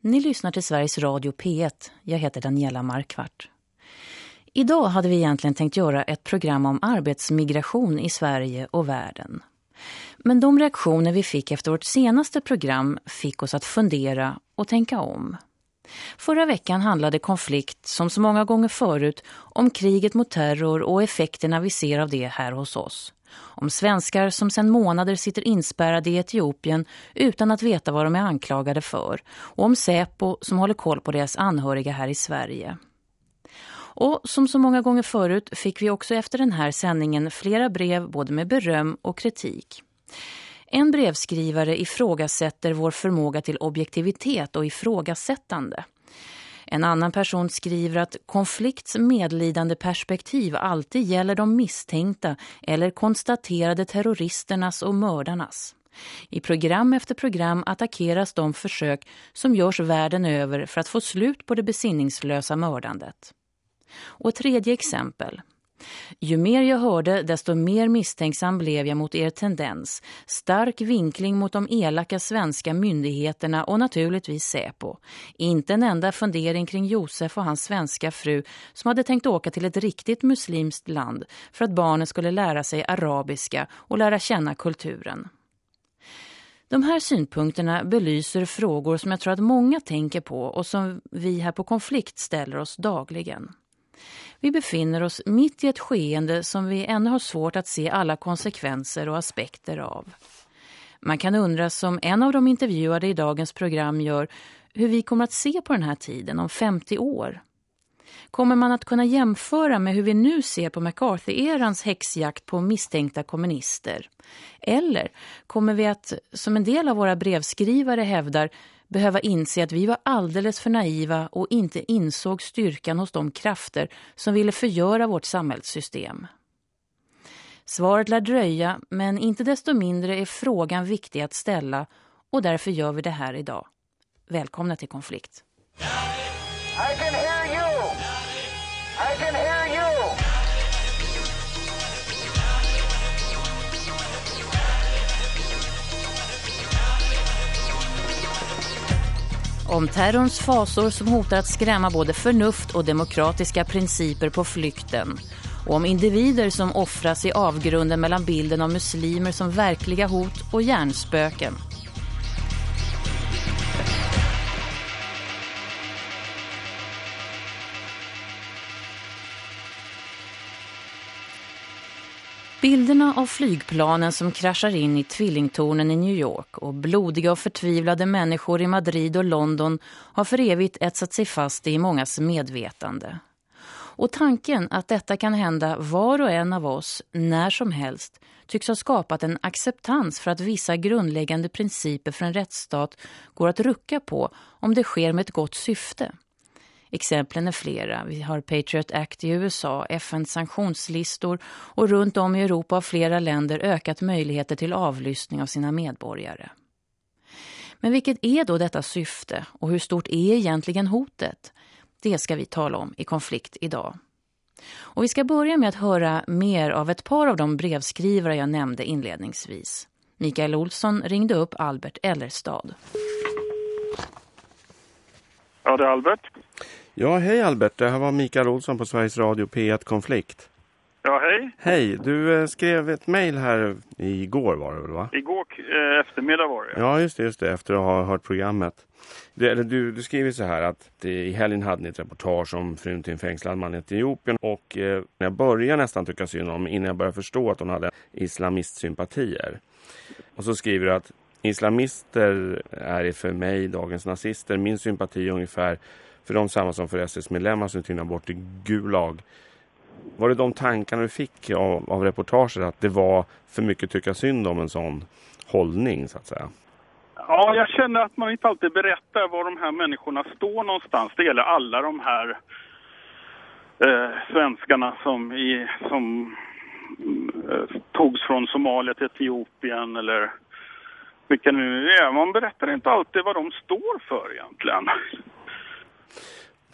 Ni lyssnar till Sveriges Radio P1. Jag heter Daniela Markvart. Idag hade vi egentligen tänkt göra ett program om arbetsmigration i Sverige och världen. Men de reaktioner vi fick efter vårt senaste program fick oss att fundera och tänka om. Förra veckan handlade konflikt, som så många gånger förut, om kriget mot terror och effekterna vi ser av det här hos oss. Om svenskar som sedan månader sitter inspärrade i Etiopien utan att veta vad de är anklagade för. Och om Säpo som håller koll på deras anhöriga här i Sverige. Och som så många gånger förut fick vi också efter den här sändningen flera brev både med beröm och kritik. En brevskrivare ifrågasätter vår förmåga till objektivitet och ifrågasättande. En annan person skriver att konflikts medlidande perspektiv alltid gäller de misstänkta eller konstaterade terroristernas och mördarnas. I program efter program attackeras de försök som görs världen över för att få slut på det besinningslösa mördandet. Och ett tredje exempel. Ju mer jag hörde, desto mer misstänksam blev jag mot er tendens. Stark vinkling mot de elaka svenska myndigheterna och naturligtvis Säpo. Inte en enda fundering kring Josef och hans svenska fru som hade tänkt åka till ett riktigt muslimskt land för att barnen skulle lära sig arabiska och lära känna kulturen. De här synpunkterna belyser frågor som jag tror att många tänker på och som vi här på Konflikt ställer oss dagligen. Vi befinner oss mitt i ett skeende som vi ännu har svårt att se alla konsekvenser och aspekter av. Man kan undra som en av de intervjuade i dagens program gör hur vi kommer att se på den här tiden om 50 år. Kommer man att kunna jämföra med hur vi nu ser på McCarthy-erans häxjakt på misstänkta kommunister? Eller kommer vi att, som en del av våra brevskrivare hävdar, behöva inse att vi var alldeles för naiva och inte insåg styrkan hos de krafter som ville förgöra vårt samhällssystem. Svaret lär dröja, men inte desto mindre är frågan viktig att ställa och därför gör vi det här idag. Välkomna till konflikt. I can hear you. I can hear Om terrorns fasor som hotar att skrämma både förnuft och demokratiska principer på flykten. Och om individer som offras i avgrunden mellan bilden av muslimer som verkliga hot och hjärnspöken. Bilderna av flygplanen som kraschar in i tvillingtornen i New York och blodiga och förtvivlade människor i Madrid och London har för evigt etsat sig fast i mångas medvetande. Och tanken att detta kan hända var och en av oss när som helst tycks ha skapat en acceptans för att vissa grundläggande principer för en rättsstat går att rucka på om det sker med ett gott syfte. Exemplen är flera. Vi har Patriot Act i USA, FNs sanktionslistor och runt om i Europa har flera länder ökat möjligheter till avlyssning av sina medborgare. Men vilket är då detta syfte och hur stort är egentligen hotet? Det ska vi tala om i konflikt idag. Och vi ska börja med att höra mer av ett par av de brevskrivare jag nämnde inledningsvis. Mikael Olsson ringde upp Albert Ellerstad. Ja, det är Albert. Ja, hej Albert. Det här var Mikael Olsson på Sveriges Radio P1 Konflikt. Ja, hej. Hej. Du eh, skrev ett mejl här igår var det väl va? Igår eh, eftermiddag var det. Ja, just det, just det. Efter att ha hört programmet. Du, du, du skriver så här att det, i helgen hade ni ett reportage om frun till en fängslad man i Etiopien. Och eh, jag börjar nästan tycka synd om innan jag börjar förstå att hon hade islamistsympatier. Och så skriver du att islamister är för mig dagens nazister. Min sympati är ungefär för de samma som för SS-medlemmar som tynar bort i Gulag. Var det de tankarna du fick av, av reportaget att det var för mycket tycka synd om en sån hållning så att säga? Ja, jag känner att man inte alltid berättar var de här människorna står någonstans. Det gäller alla de här eh, svenskarna som, i, som eh, togs från Somalia till Etiopien eller vilka nu är. Man berättar inte alltid vad de står för egentligen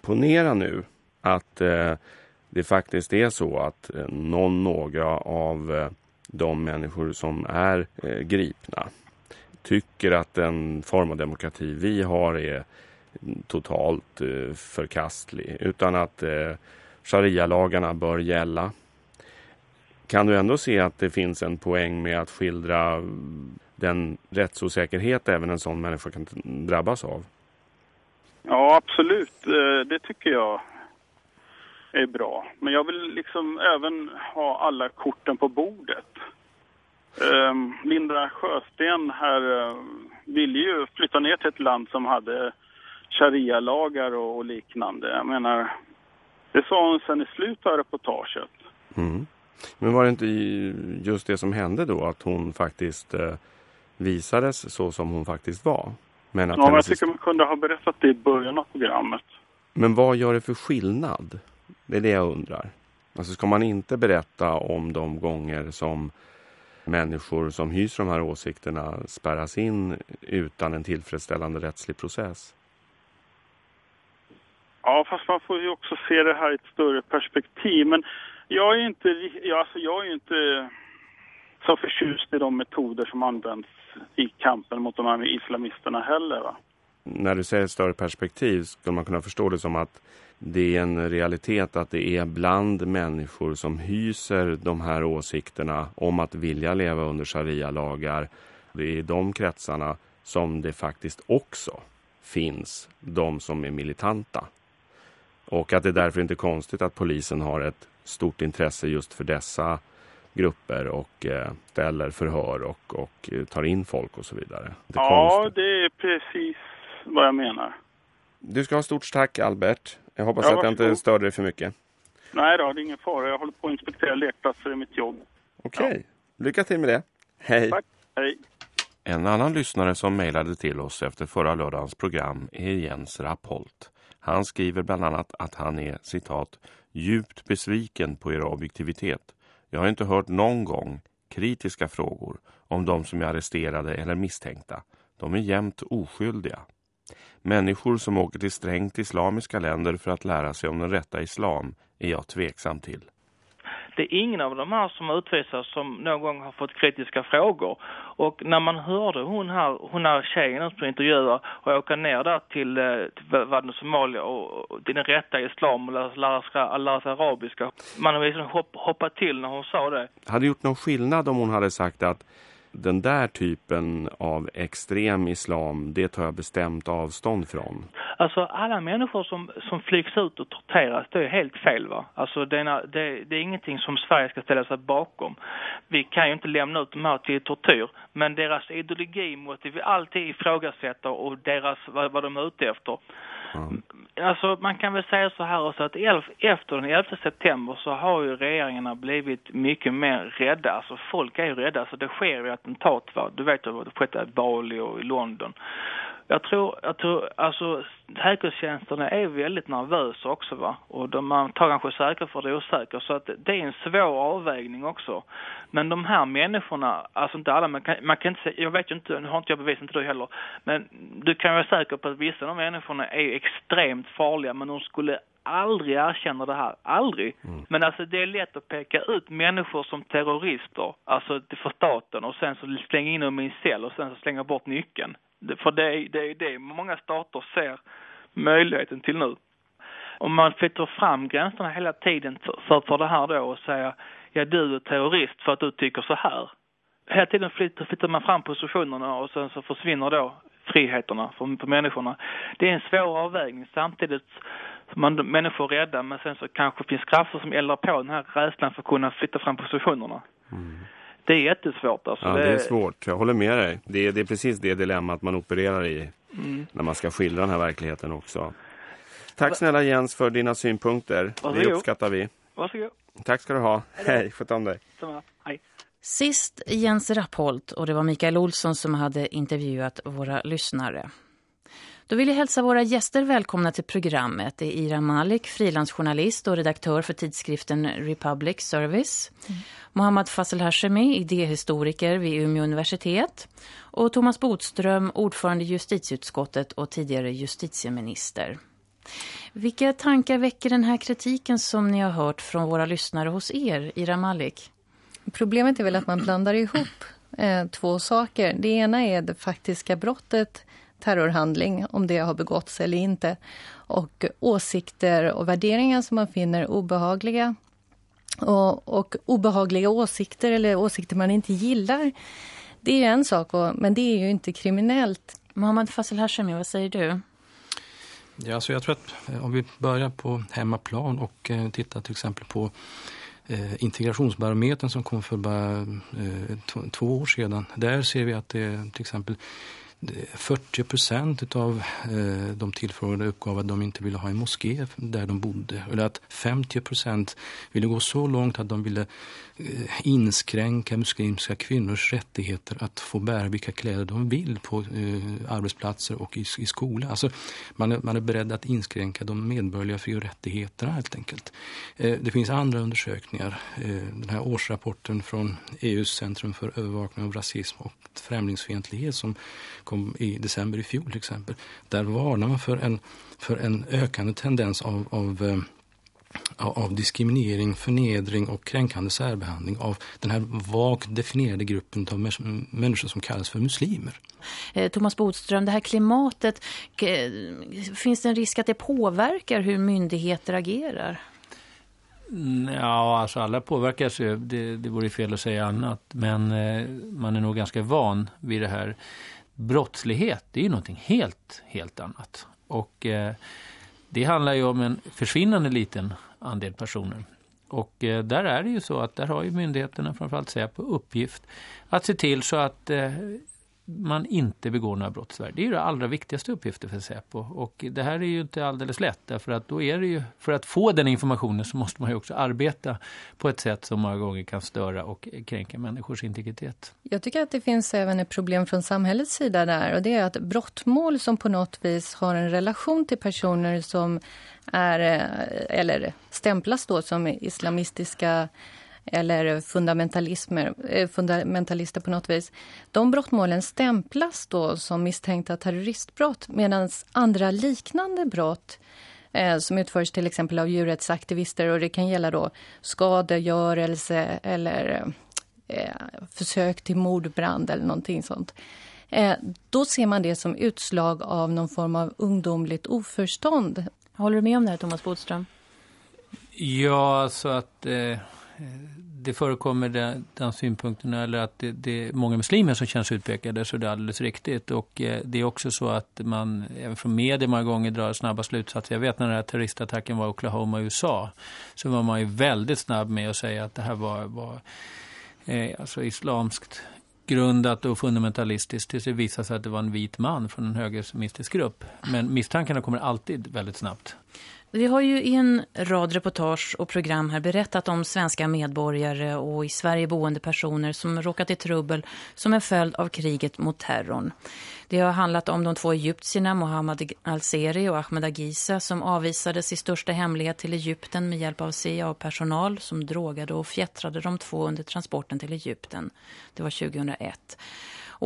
ponera nu att eh, det faktiskt är så att eh, någon, några av eh, de människor som är eh, gripna tycker att den form av demokrati vi har är totalt eh, förkastlig utan att eh, sharia-lagarna bör gälla. Kan du ändå se att det finns en poäng med att skildra den rättsosäkerhet även en sån människa kan drabbas av? Ja, absolut. Eh, det tycker jag är bra. Men jag vill liksom även ha alla korten på bordet. Ehm, Linda Sjösten här eh, ville ju flytta ner till ett land som hade sharia-lagar och, liknande. Jag menar, det sa hon sen i slutet av reportaget. Mm. Men var det inte just det som hände då att hon faktiskt eh, visades så som hon faktiskt var? Men att ja, men jag tycker man kunde ha berättat det i början av programmet. Men vad gör det för skillnad? Det är det jag undrar. Alltså ska man inte berätta om de gånger som människor som hyser de här åsikterna spärras in utan en tillfredsställande rättslig process? Ja, fast man får ju också se det här i ett större perspektiv. Men jag är inte, jag, alltså jag är inte så förtjust i de metoder som används i kampen mot de här islamisterna heller. Va? När du säger ett större perspektiv skulle man kunna förstå det som att det är en realitet att det är bland människor som hyser de här åsikterna om att vilja leva under sharia-lagar. Det är i de kretsarna som det faktiskt också finns de som är militanta. Och att det är därför inte är konstigt att polisen har ett stort intresse just för dessa grupper och eh, ställer förhör och, och eh, tar in folk och så vidare. Det ja, konstigt. det är precis vad jag menar. Du ska ha stort tack Albert. Jag hoppas ja, att jag inte störde dig för mycket. Nej då, det är ingen fara. Jag håller på att inspektera lekplatser i mitt jobb. Okej, okay. ja. lycka till med det. Hej. Tack, hej. En annan lyssnare som mejlade till oss efter förra lördagens program är Jens Rappolt. Han skriver bland annat att han är, citat, djupt besviken på er objektivitet. Jag har inte hört någon gång kritiska frågor om de som är arresterade eller misstänkta. De är jämt oskyldiga. Människor som åker till strängt islamiska länder för att lära sig om den rätta islam är jag tveksam till. Det är ingen av de här som utvisas som någon gång har fått kritiska frågor. Och när man hörde hon här, hon här tjejen som intervjuar och åka ner där till, eh, till världen Somalia och, och till den rätta islam och lära, sig, lära sig arabiska. Man har liksom hopp, hoppat till när hon sa det. Hade gjort någon skillnad om hon hade sagt att den där typen av extrem islam, det tar jag bestämt avstånd från. Alltså alla människor som, som flygs ut och torteras, det är helt fel va? Alltså det är, det, det är ingenting som Sverige ska ställa sig bakom. Vi kan ju inte lämna ut dem här till tortyr, men deras ideologi måste vi alltid ifrågasätta och deras, vad, vad de är ute efter. Mm. Alltså man kan väl säga så här också att efter den 11 september så har ju regeringarna blivit mycket mer rädda. Alltså folk är ju rädda. Alltså det sker ju attentat va. Du vet ju vad det skett i Bali och i London. Jag tror, jag tror, alltså säkerhetstjänsterna är väldigt nervösa också va. Och de, man tar kanske säker för det osäkra så att det är en svår avvägning också. Men de här människorna, alltså inte alla, man kan, man kan inte jag vet ju inte, nu har inte jag bevis, inte du heller. Men du kan vara säker på att vissa av de människorna är extremt farliga men de skulle aldrig erkänna det här. Aldrig. Mm. Men alltså det är lätt att peka ut människor som terrorister, alltså för staten och sen så slänga in dem i en cell och sen så slänga bort nyckeln. För det är det, är det många stater ser möjligheten till nu. Om man flyttar fram gränserna hela tiden för, för det här då och säger ja du är terrorist för att du tycker så här. Hela tiden flyttar, flyttar man fram positionerna och sen så försvinner då friheterna för, för människorna. Det är en svår avvägning samtidigt man, människor är rädda men sen så kanske finns krafter som eldar på den här rädslan för att kunna flytta fram positionerna. Mm. Det är jättesvårt. Alltså. Ja, det är svårt. Jag håller med dig. Det är, det är precis det dilemmat man opererar i mm. när man ska skildra den här verkligheten också. Tack snälla Jens för dina synpunkter. Varsågod. Det uppskattar vi. Varsågod. Tack ska du ha. Hej, sköt om dig. Hej. Sist Jens Rappolt och det var Mikael Olsson som hade intervjuat våra lyssnare. Då vill jag hälsa våra gäster välkomna till programmet. Det är Ira Malik, frilansjournalist och redaktör för tidskriften Republic Service. Mm. Mohammad Fassel Hashemi, idéhistoriker vid Umeå universitet. Och Thomas Bodström, ordförande i justitieutskottet och tidigare justitieminister. Vilka tankar väcker den här kritiken som ni har hört från våra lyssnare hos er, Ira Malik? Problemet är väl att man blandar ihop eh, två saker. Det ena är det faktiska brottet terrorhandling, om det har begåtts eller inte. Och åsikter och värderingar som man finner obehagliga och, och obehagliga åsikter eller åsikter man inte gillar, det är en sak, och, men det är ju inte kriminellt. Mohammad Fasil Hashemi, vad säger du? Ja, så jag tror att eh, om vi börjar på hemmaplan och eh, tittar till exempel på eh, integrationsbarometern som kom för bara eh, två år sedan. Där ser vi att det till exempel 40 procent av eh, de tillfrågade uppgav att de inte ville ha en moské där de bodde. Eller att 50 procent ville gå så långt att de ville eh, inskränka muslimska kvinnors rättigheter att få bära vilka kläder de vill på eh, arbetsplatser och i, i skola. Alltså man är, man är beredd att inskränka de medborgerliga fri- och rättigheterna helt enkelt. Eh, det finns andra undersökningar. Eh, den här årsrapporten från EUs centrum för övervakning av rasism och främlingsfientlighet som kom i december i fjol till exempel. Där varnar man för en, för en ökande tendens av, av eh, av diskriminering, förnedring och kränkande särbehandling av den här vagt definierade gruppen av människor som kallas för muslimer. Eh, Thomas Bodström, det här klimatet, finns det en risk att det påverkar hur myndigheter agerar? Mm, ja, alltså alla påverkas ju. Det, det vore fel att säga annat. Men eh, man är nog ganska van vid det här brottslighet, det är ju någonting helt, helt annat. Och eh, det handlar ju om en försvinnande liten andel personer. Och eh, där är det ju så att där har ju myndigheterna, framförallt Säpo, uppgift att se till så att eh, man inte begår några brott i Sverige. Det är ju det allra viktigaste uppgiften för Säpo. Och det här är ju inte alldeles lätt därför att då är det ju, för att få den informationen så måste man ju också arbeta på ett sätt som många gånger kan störa och kränka människors integritet. Jag tycker att det finns även ett problem från samhällets sida där och det är att brottmål som på något vis har en relation till personer som är eh, eller stämplas då som islamistiska eller fundamentalismer, eh, fundamentalister på något vis. De brottmålen stämplas då som misstänkta terroristbrott medan andra liknande brott eh, som utförs till exempel av djurrättsaktivister och det kan gälla då skadegörelse eller eh, försök till mordbrand eller någonting sånt. Eh, då ser man det som utslag av någon form av ungdomligt oförstånd. Håller du med om det här, Thomas Bodström? Ja, så att eh, det förekommer den, den synpunkten eller att det, det, är många muslimer som känns utpekade så det är alldeles riktigt. Och eh, det är också så att man även från media många gånger drar snabba slutsatser. Jag vet när den här terroristattacken var i Oklahoma, USA så var man ju väldigt snabb med att säga att det här var, var eh, alltså islamskt grundat och fundamentalistiskt tills det visade sig att det var en vit man från en högerismistisk grupp. Men misstankarna kommer alltid väldigt snabbt. Vi har ju i en rad reportage och program här berättat om svenska medborgare och i Sverige boende personer som råkat i trubbel som en följd av kriget mot terrorn. Det har handlat om de två egyptierna Mohammed Al-Seri och Ahmed Agisa som avvisades i största hemlighet till Egypten med hjälp av CIA-personal som drogade och fjättrade de två under transporten till Egypten. Det var 2001.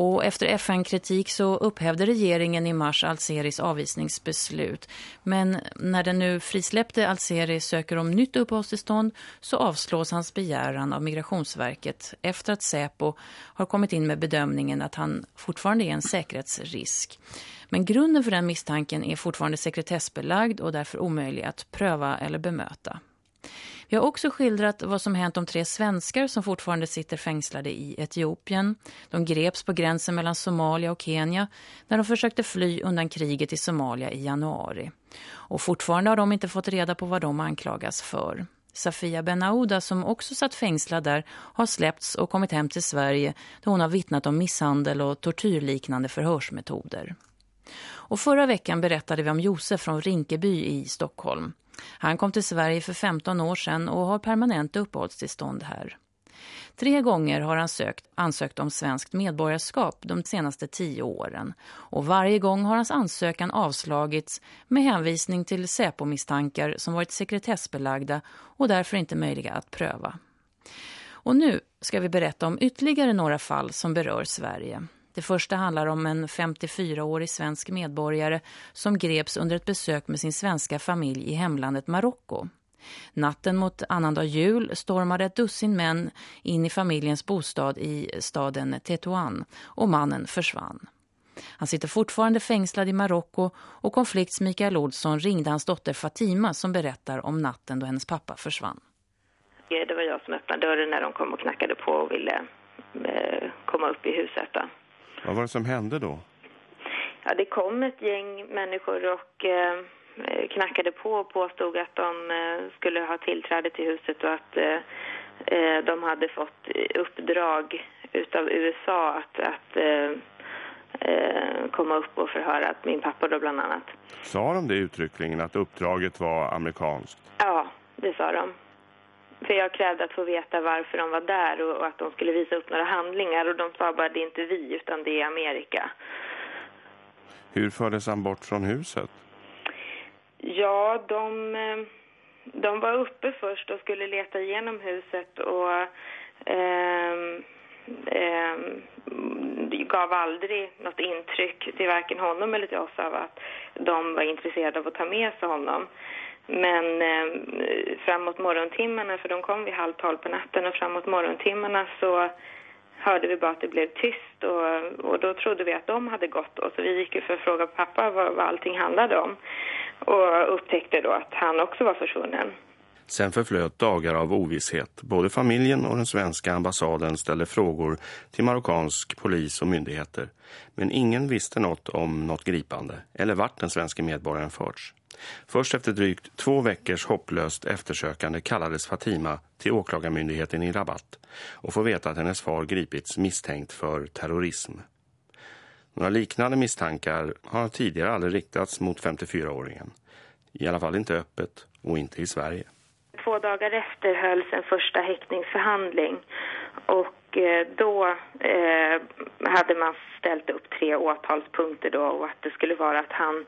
Och efter FN-kritik så upphävde regeringen i mars Alseris avvisningsbeslut. Men när den nu frisläppte Alseri söker om nytt uppehållstillstånd så avslås hans begäran av Migrationsverket efter att Säpo har kommit in med bedömningen att han fortfarande är en säkerhetsrisk. Men grunden för den misstanken är fortfarande sekretessbelagd och därför omöjlig att pröva eller bemöta. Vi har också skildrat vad som hänt de tre svenskar som fortfarande sitter fängslade i Etiopien. De greps på gränsen mellan Somalia och Kenya när de försökte fly undan kriget i Somalia i januari. Och fortfarande har de inte fått reda på vad de anklagas för. Safia Benauda som också satt fängslad där har släppts och kommit hem till Sverige där hon har vittnat om misshandel och tortyrliknande förhörsmetoder. Och förra veckan berättade vi om Josef från Rinkeby i Stockholm. Han kom till Sverige för 15 år sedan och har permanent uppehållstillstånd här. Tre gånger har han sökt, ansökt om svenskt medborgarskap de senaste tio åren. Och varje gång har hans ansökan avslagits med hänvisning till Säpo-misstankar som varit sekretessbelagda och därför inte möjliga att pröva. Och nu ska vi berätta om ytterligare några fall som berör Sverige. Det första handlar om en 54-årig svensk medborgare som greps under ett besök med sin svenska familj i hemlandet Marocko. Natten mot annandag jul stormade ett dussin män in i familjens bostad i staden Tetuan och mannen försvann. Han sitter fortfarande fängslad i Marocko och konflikts Mikael Olsson ringde hans dotter Fatima som berättar om natten då hennes pappa försvann. Det var jag som öppnade dörren när de kom och knackade på och ville eh, komma upp i huset. Då. Vad var det som hände då? Ja, det kom ett gäng människor och eh, knackade på och påstod att de eh, skulle ha tillträde till huset och att eh, eh de hade fått uppdrag utav USA att, att eh, eh, komma upp och förhöra att min pappa då bland annat. Sa de det uttryckligen att uppdraget var amerikanskt? Ja, det sa de. För jag krävde att få veta varför de var där och, och att de skulle visa upp några handlingar och de sa bara det är inte vi utan det är Amerika. Hur fördes han bort från huset? Ja, de, eh, de var uppe först och skulle leta igenom huset och eh, eh, gav aldrig något intryck till varken honom eller till oss av att de var intresserade av att ta med sig honom. Men eh, framåt morgontimmarna, för de kom vid halv tolv på natten och framåt morgontimmarna så hörde vi bara att det blev tyst och, och då trodde vi att de hade gått och så vi gick ju för att fråga pappa vad, vad allting handlade om och upptäckte då att han också var försvunnen. Sen förflöt dagar av ovisshet. Både familjen och den svenska ambassaden ställde frågor till marockansk polis och myndigheter. Men ingen visste något om något gripande eller vart den svenska medborgaren förts. Först efter drygt två veckors hopplöst eftersökande kallades Fatima till åklagarmyndigheten i Rabat och får veta att hennes far gripits misstänkt för terrorism. Några liknande misstankar har tidigare aldrig riktats mot 54-åringen. I alla fall inte öppet och inte i Sverige. Två dagar efter hölls en första häktningsförhandling och eh, då eh, hade man ställt upp tre åtalspunkter då och att det skulle vara att han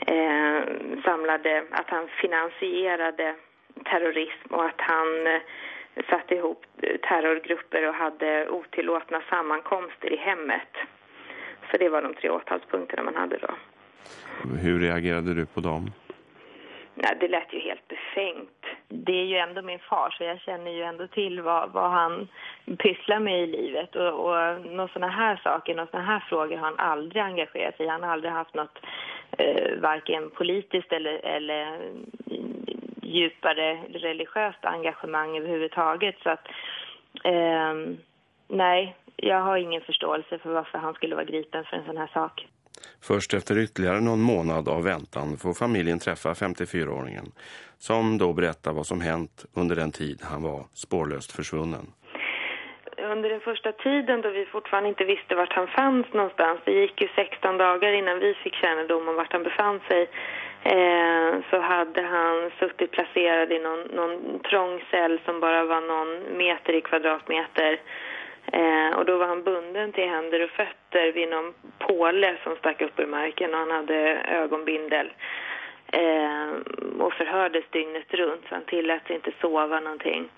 eh, samlade, att han finansierade terrorism och att han eh, satte ihop terrorgrupper och hade otillåtna sammankomster i hemmet. Så det var de tre åtalspunkterna man hade då. Hur reagerade du på dem? Nej, det lät ju helt befängt. Det är ju ändå min far så jag känner ju ändå till vad, vad han pysslar med i livet. Och, och några sådana här saker, några sådana här frågor har han aldrig engagerat sig i. Han har aldrig haft något eh, varken politiskt eller, eller djupare religiöst engagemang överhuvudtaget. Så att, eh, nej, jag har ingen förståelse för varför han skulle vara gripen för en sån här sak. Först efter ytterligare någon månad av väntan får familjen träffa 54-åringen som då berättar vad som hänt under den tid han var spårlöst försvunnen. Under den första tiden då vi fortfarande inte visste vart han fanns någonstans, det gick ju 16 dagar innan vi fick kännedom om vart han befann sig, eh, så hade han suttit placerad i någon, någon trång cell som bara var någon meter i kvadratmeter Eh, och då var han bunden till händer och fötter vid någon påle som stack upp ur marken och han hade ögonbindel. Eh, och förhördes dygnet runt så han tillät sig inte sova någonting.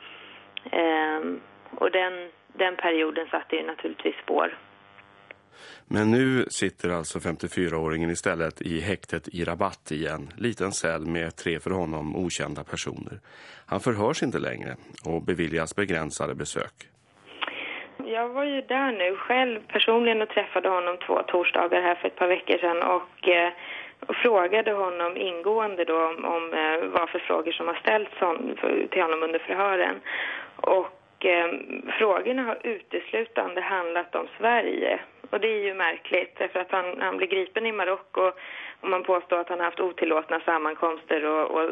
Eh, och den, den perioden satte ju naturligtvis spår. Men nu sitter alltså 54-åringen istället i häktet i Rabat i en liten cell med tre för honom okända personer. Han förhörs inte längre och beviljas begränsade besök. Jag var ju där nu själv personligen och träffade honom två torsdagar här för ett par veckor sedan och, eh, och frågade honom ingående då om, om eh, vad för frågor som har ställts hon, för, till honom under förhören. Och eh, frågorna har uteslutande handlat om Sverige. Och det är ju märkligt för att han, han blev gripen i Marocko och man påstår att han haft otillåtna sammankomster och, och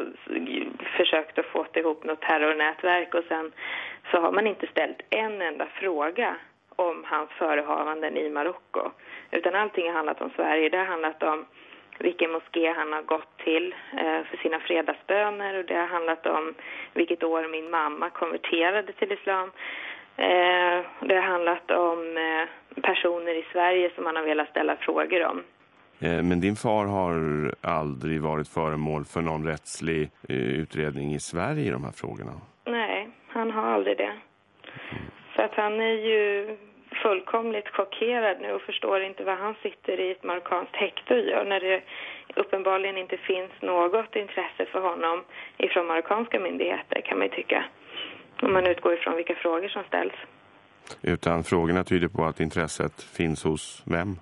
försökt att få ihop något terrornätverk och sen så har man inte ställt en enda fråga om hans förehavanden i Marocko. Utan allting har handlat om Sverige. Det har handlat om vilken moské han har gått till eh, för sina fredagsböner och det har handlat om vilket år min mamma konverterade till islam. Eh, det har handlat om eh, personer i Sverige som han har velat ställa frågor om. Men din far har aldrig varit föremål för någon rättslig utredning i Sverige i de här frågorna? Han har aldrig det. Så att han är ju fullkomligt chockerad nu och förstår inte vad han sitter i ett marockanskt häkte och gör när det uppenbarligen inte finns något intresse för honom ifrån marockanska myndigheter kan man ju tycka. Om man utgår ifrån vilka frågor som ställs. Utan frågorna tyder på att intresset finns hos vem?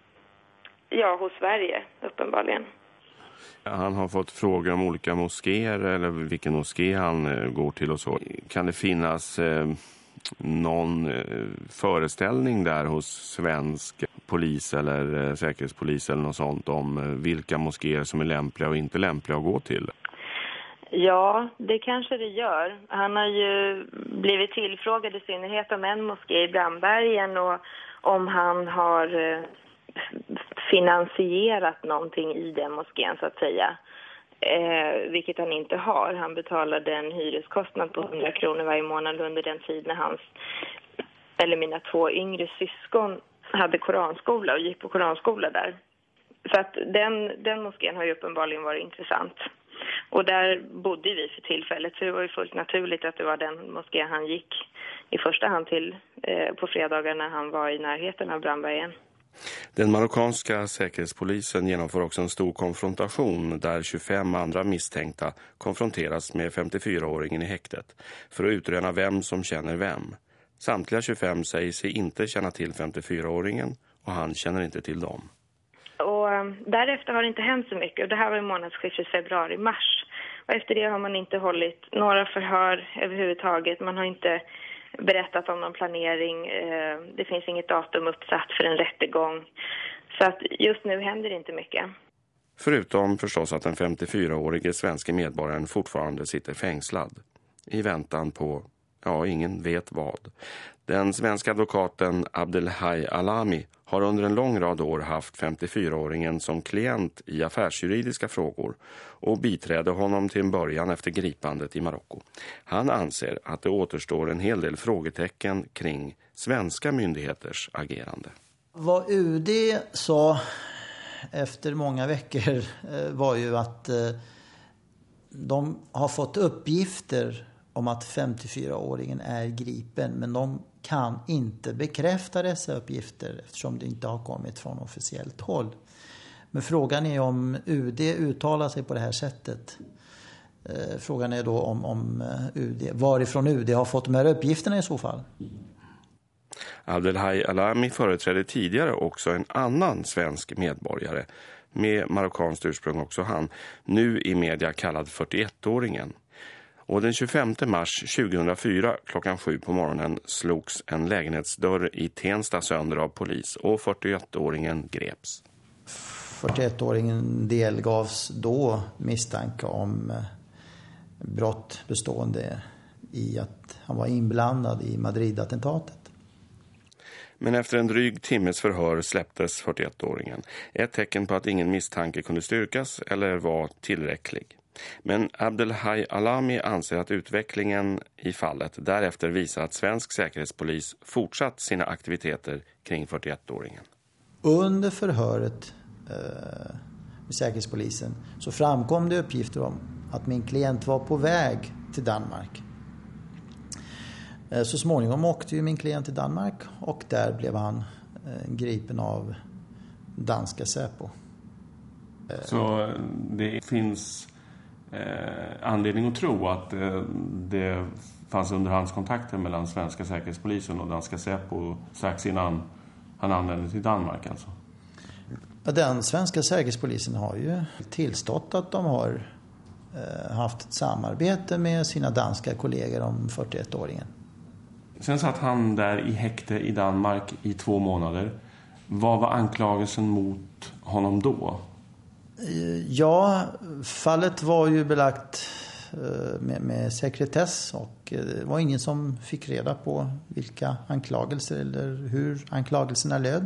Ja, hos Sverige, uppenbarligen. Han har fått frågor om olika moskéer eller vilken moské han eh, går till och så. Kan det finnas eh, någon eh, föreställning där hos svensk polis eller säkerhetspolis eller något sånt om vilka moskéer som är lämpliga och inte lämpliga att gå till? Ja, det kanske det gör. Han har ju blivit tillfrågad i synnerhet om en moské i Brandbergen och om han har finansierat någonting i den moskén så att säga. Eh, vilket han inte har. Han betalade en hyreskostnad på 100 kronor varje månad under den tid när hans, eller mina två yngre syskon hade koranskola och gick på koranskola där. Så att den, den moskén har ju uppenbarligen varit intressant. Och där bodde vi för tillfället så det var ju fullt naturligt att det var den moské han gick i första hand till eh, på fredagar när han var i närheten av Brandbergen. Den marockanska säkerhetspolisen genomför också en stor konfrontation där 25 andra misstänkta konfronteras med 54-åringen i häktet för att utröna vem som känner vem. Samtliga 25 säger sig inte känna till 54-åringen och han känner inte till dem. Och eh, därefter har det inte hänt så mycket och det här var i månadsskiftet februari-mars. Och efter det har man inte hållit några förhör överhuvudtaget. Man har inte berättat om någon planering. Eh, det finns inget datum uppsatt för en rättegång. Så att just nu händer det inte mycket. Förutom förstås att den 54-årige svenska medborgaren fortfarande sitter fängslad. I väntan på, ja ingen vet vad. Den svenska advokaten Abdelhaj Alami har under en lång rad år haft 54-åringen som klient i affärsjuridiska frågor och biträdde honom till en början efter gripandet i Marocko. Han anser att det återstår en hel del frågetecken kring svenska myndigheters agerande. Vad UD sa efter många veckor eh, var ju att eh, de har fått uppgifter om att 54-åringen är gripen men de kan inte bekräfta dessa uppgifter eftersom det inte har kommit från officiellt håll. Men frågan är om UD uttalar sig på det här sättet. Eh, frågan är då om, om eh, UD, varifrån UD har fått de här uppgifterna i så fall. Abdelhaj Alami företrädde tidigare också en annan svensk medborgare med marockanskt ursprung också han, nu i media kallad 41-åringen. Och den 25 mars 2004 klockan sju på morgonen slogs en lägenhetsdörr i Tensta sönder av polis och 41-åringen greps. 41-åringen delgavs då misstanke om eh, brott bestående i att han var inblandad i Madrid-attentatet. Men efter en dryg timmes förhör släpptes 41-åringen. Ett tecken på att ingen misstanke kunde styrkas eller var tillräcklig. Men Abdelhaj Alami anser att utvecklingen i fallet därefter visar att svensk säkerhetspolis fortsatt sina aktiviteter kring 41-åringen. Under förhöret eh, med säkerhetspolisen så framkom det uppgifter om att min klient var på väg till Danmark. Eh, så småningom åkte ju min klient till Danmark och där blev han eh, gripen av danska Säpo. Så det finns eh, anledning att tro att eh, det fanns underhandskontakter mellan svenska säkerhetspolisen och danska Säpo strax innan han anlände till Danmark alltså. Den svenska säkerhetspolisen har ju tillstått att de har eh, haft ett samarbete med sina danska kollegor om 41-åringen. Sen satt han där i häkte i Danmark i två månader. Vad var anklagelsen mot honom då? Ja, fallet var ju belagt eh, med, med sekretess och eh, det var ingen som fick reda på vilka anklagelser eller hur anklagelserna löd.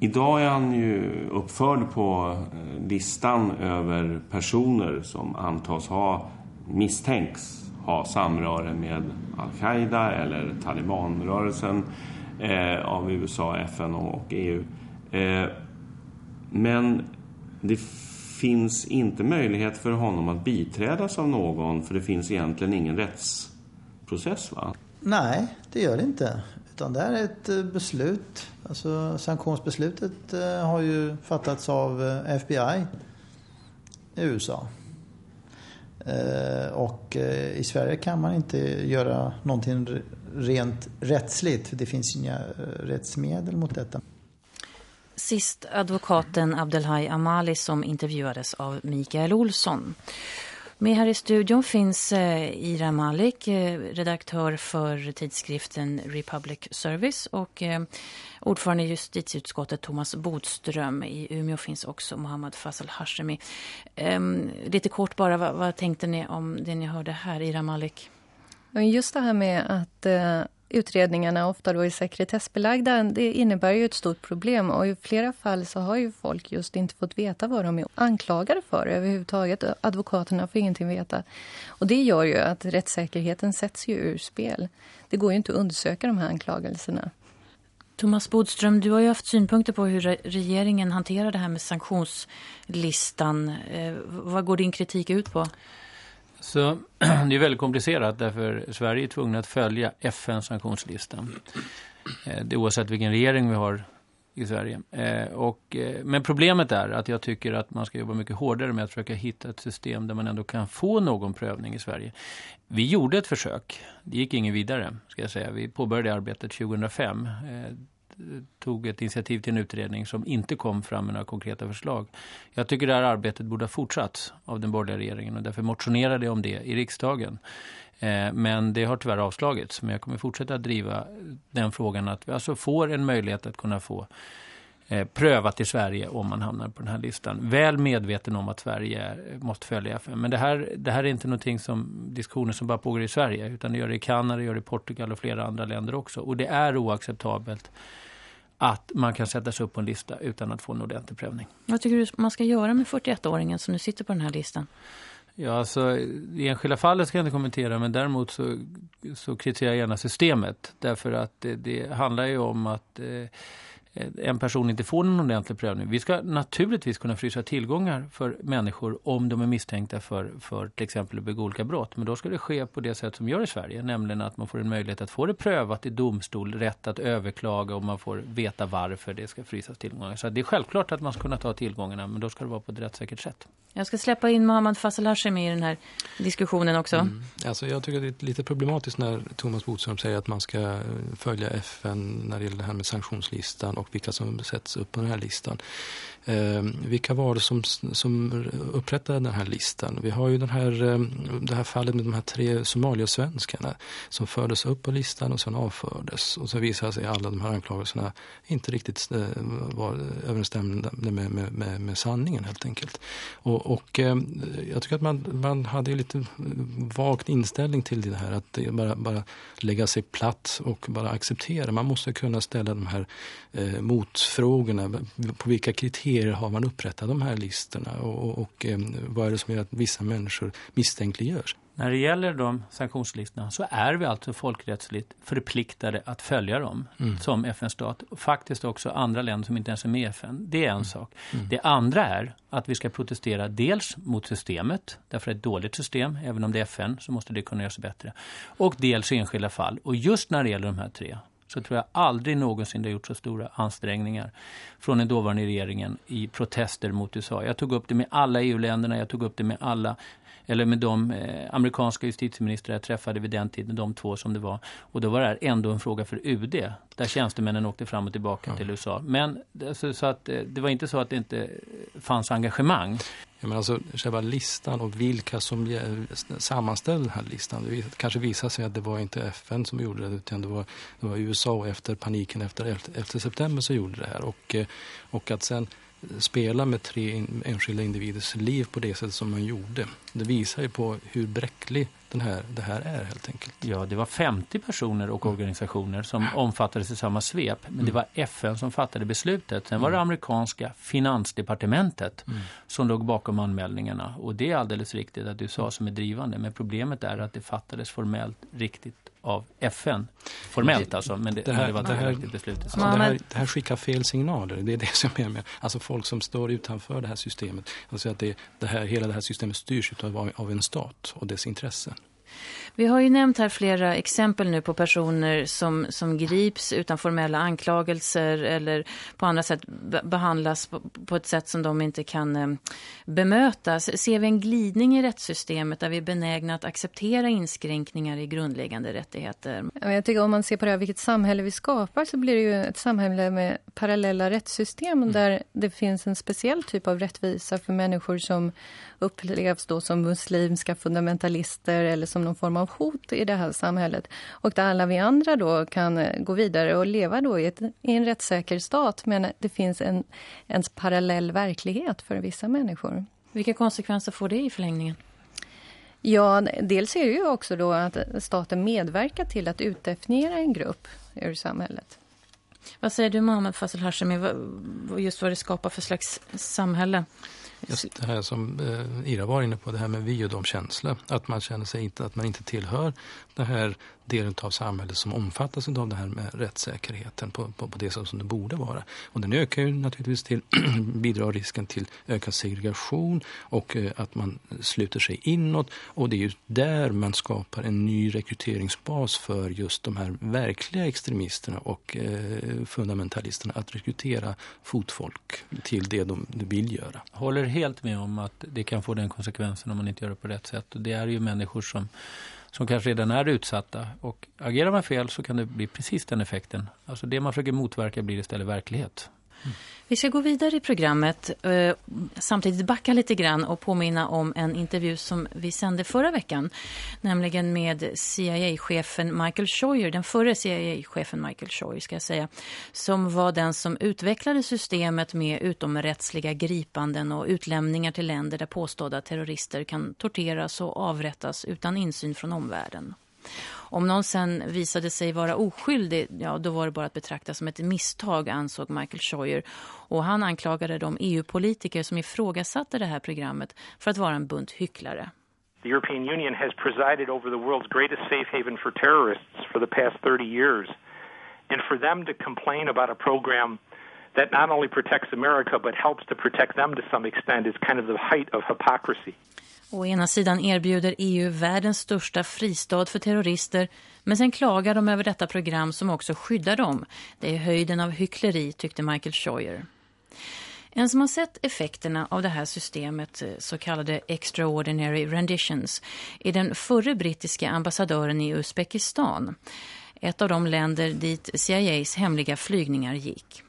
Idag är han ju uppförd på eh, listan över personer som antas ha misstänks ha samröre med Al-Qaida eller Talibanrörelsen eh, av USA, FN och EU. Eh, men det finns inte möjlighet för honom att biträdas av någon för det finns egentligen ingen rättsprocess va? Nej, det gör det inte. Utan det är ett eh, beslut. Alltså sanktionsbeslutet eh, har ju fattats av eh, FBI i USA. Och i Sverige kan man inte göra någonting rent rättsligt för det finns inga rättsmedel mot detta. Sist advokaten Abdelhaj Amali som intervjuades av Mikael Olsson. Med här i studion finns eh, Ira Malik, eh, redaktör för tidskriften Republic Service och eh, ordförande i justitieutskottet Thomas Bodström. I Umeå finns också Mohammad Fassal Hashemi. Ehm, lite kort bara, vad, vad, tänkte ni om det ni hörde här, Ira Malik? Just det här med att eh, utredningarna ofta då är sekretessbelagda, det innebär ju ett stort problem. Och i flera fall så har ju folk just inte fått veta vad de är anklagade för överhuvudtaget. Advokaterna får ingenting veta. Och det gör ju att rättssäkerheten sätts ju ur spel. Det går ju inte att undersöka de här anklagelserna. Thomas Bodström, du har ju haft synpunkter på hur regeringen hanterar det här med sanktionslistan. Eh, vad går din kritik ut på? Så det är väldigt komplicerat därför Sverige är tvungna att följa FNs sanktionslista. Eh, det oavsett vilken regering vi har i Sverige. Eh, och, eh, men problemet är att jag tycker att man ska jobba mycket hårdare med att försöka hitta ett system där man ändå kan få någon prövning i Sverige. Vi gjorde ett försök. Det gick ingen vidare, ska jag säga. Vi påbörjade arbetet 2005 tog ett initiativ till en utredning som inte kom fram med några konkreta förslag. Jag tycker det här arbetet borde ha fortsatt av den borgerliga regeringen och därför motionerade jag om det i riksdagen. Eh, men det har tyvärr avslagits. Men jag kommer fortsätta att driva den frågan att vi alltså får en möjlighet att kunna få eh, prövat i Sverige om man hamnar på den här listan. Väl medveten om att Sverige måste följa FN. Men det här, det här är inte någonting som diskussioner som bara pågår i Sverige utan det gör det i Kanada, det gör det i Portugal och flera andra länder också. Och det är oacceptabelt att man kan sätta sig upp på en lista utan att få en ordentlig prövning. Vad tycker du man ska göra med 41-åringen som nu sitter på den här listan? Ja, alltså, i enskilda fallet ska jag inte kommentera men däremot så, så kritiserar jag gärna systemet. Därför att det, det handlar ju om att eh, en person inte får någon ordentlig prövning. Vi ska naturligtvis kunna frysa tillgångar för människor om de är misstänkta för, för till exempel att begå olika brott. Men då ska det ske på det sätt som gör i Sverige, nämligen att man får en möjlighet att få det prövat i domstol, rätt att överklaga och man får veta varför det ska frysas tillgångar. Så det är självklart att man ska kunna ta tillgångarna, men då ska det vara på ett rättssäkert sätt. Jag ska släppa in Mohammad Fassel Hashemi i den här diskussionen också. Mm. Alltså jag tycker det är lite problematiskt när Thomas Bodström säger att man ska följa FN när det gäller det här med sanktionslistan och vilka som sätts upp på den här listan. Eh, vilka var det som, som upprättade den här listan? Vi har ju den här, ehm, det här fallet med de här tre somaliasvenskarna som fördes upp på listan och sen avfördes. Och så visade sig alla de här anklagelserna inte riktigt eh, var överensstämda med, med, med, med sanningen helt enkelt. Och, och eh, jag tycker att man, man hade lite vagt inställning till det här att bara, bara lägga sig platt och bara acceptera. Man måste kunna ställa de här eh, motfrågorna. På vilka kriterier har man upprättat de här listorna och, och, och eh, vad är det som gör att vissa människor misstänkliggörs? När det gäller de sanktionslistorna så är vi alltså folkrättsligt förpliktade att följa dem mm. som FN-stat. Faktiskt också andra länder som inte ens är med i FN. Det är en mm. sak. Mm. Det andra är att vi ska protestera dels mot systemet, därför att det är ett dåligt system, även om det är FN så måste det kunna göras bättre. Och dels i enskilda fall. Och just när det gäller de här tre så tror jag aldrig någonsin det har gjort så stora ansträngningar från den dåvarande regeringen i protester mot USA. Jag tog upp det med alla EU-länderna, jag tog upp det med alla eller med de eh, amerikanska justitieministrar jag träffade vid den tiden, de två som det var. Och då var det här ändå en fråga för UD, där tjänstemännen åkte fram och tillbaka ja. till USA. Men så, så att, eh, det var inte så att det inte fanns engagemang. Ja, men alltså själva listan och vilka som sammanställde den här listan. Det kanske visade sig att det var inte FN som gjorde det utan det var, det var USA efter paniken efter 11 september så gjorde det här. Och, eh, och att sen spela med tre enskilda individers liv på det sätt som man gjorde. Det visar ju på hur bräcklig den här, det här är helt enkelt. Ja, det var 50 personer och organisationer som omfattades i samma svep. Men mm. det var FN som fattade beslutet. Sen var det mm. amerikanska finansdepartementet mm. som låg bakom anmälningarna. Och det är alldeles riktigt att USA som är drivande. Men problemet är att det fattades formellt riktigt av FN. Formellt alltså, men det, det, här, men det var det här, beslutet. Alltså, det, här, det här skickar fel signaler, det är det som är med. Alltså folk som står utanför det här systemet. Alltså att det, det här, hela det här systemet styrs av, av en stat och dess intressen. Vi har ju nämnt här flera exempel nu på personer som, som grips utan formella anklagelser eller på andra sätt behandlas på, på ett sätt som de inte kan eh, bemötas. Ser vi en glidning i rättssystemet där vi är benägna att acceptera inskränkningar i grundläggande rättigheter? Jag tycker om man ser på det här, vilket samhälle vi skapar så blir det ju ett samhälle med parallella rättssystem mm. där det finns en speciell typ av rättvisa för människor som upplevs då som muslimska fundamentalister eller som någon form av hot i det här samhället. Och där alla vi andra då kan eh, gå vidare och leva då i, ett, i en rättssäker stat men det finns en, en parallell verklighet för vissa människor. Vilka konsekvenser får det i förlängningen? Ja, dels är det ju också då att staten medverkar till att utdefiniera en grupp ur samhället. Vad säger du Mohammed Fasil Hashemi, just vad det skapar för slags samhälle? Just det här som eh, Ira var inne på, det här med vi och de känsla. Att man känner sig inte, att man inte tillhör den här delen av samhället som omfattas av det här med rättssäkerheten på, på, på det sätt som det borde vara. Och den ökar ju naturligtvis till, bidrar risken till ökad segregation och eh, att man sluter sig inåt. Och det är ju där man skapar en ny rekryteringsbas för just de här verkliga extremisterna och eh, fundamentalisterna att rekrytera fotfolk till det de, vill göra. Jag Håller helt med om att det kan få den konsekvensen om man inte gör det på rätt sätt. Och det är ju människor som som kanske redan är utsatta. Och agerar man fel så kan det bli precis den effekten. Alltså det man försöker motverka blir istället verklighet. Vi ska gå vidare i programmet, eh, samtidigt backa lite grann och påminna om en intervju som vi sände förra veckan. Nämligen med CIA-chefen Michael Scheuer, den förre CIA-chefen Michael Scheuer ska jag säga. Som var den som utvecklade systemet med utomrättsliga gripanden och utlämningar till länder där påstådda terrorister kan torteras och avrättas utan insyn från omvärlden. Om någon sen visade sig vara oskyldig, ja då var det bara att betrakta som ett misstag, ansåg Michael Scheuer. Och han anklagade de EU-politiker som ifrågasatte det här programmet för att vara en bunt hycklare. The European Union has presided over the world's greatest safe haven for terrorists for the past 30 years. And for them to complain about a program that not only protects America but helps to protect them to some extent is kind of the height of hypocrisy. Å ena sidan erbjuder EU världens största fristad för terrorister men sen klagar de över detta program som också skyddar dem. Det är höjden av hyckleri, tyckte Michael Scheuer. En som har sett effekterna av det här systemet, eh, så kallade extraordinary renditions, är den förre brittiska ambassadören i Uzbekistan. Ett av de länder dit CIAs hemliga flygningar gick.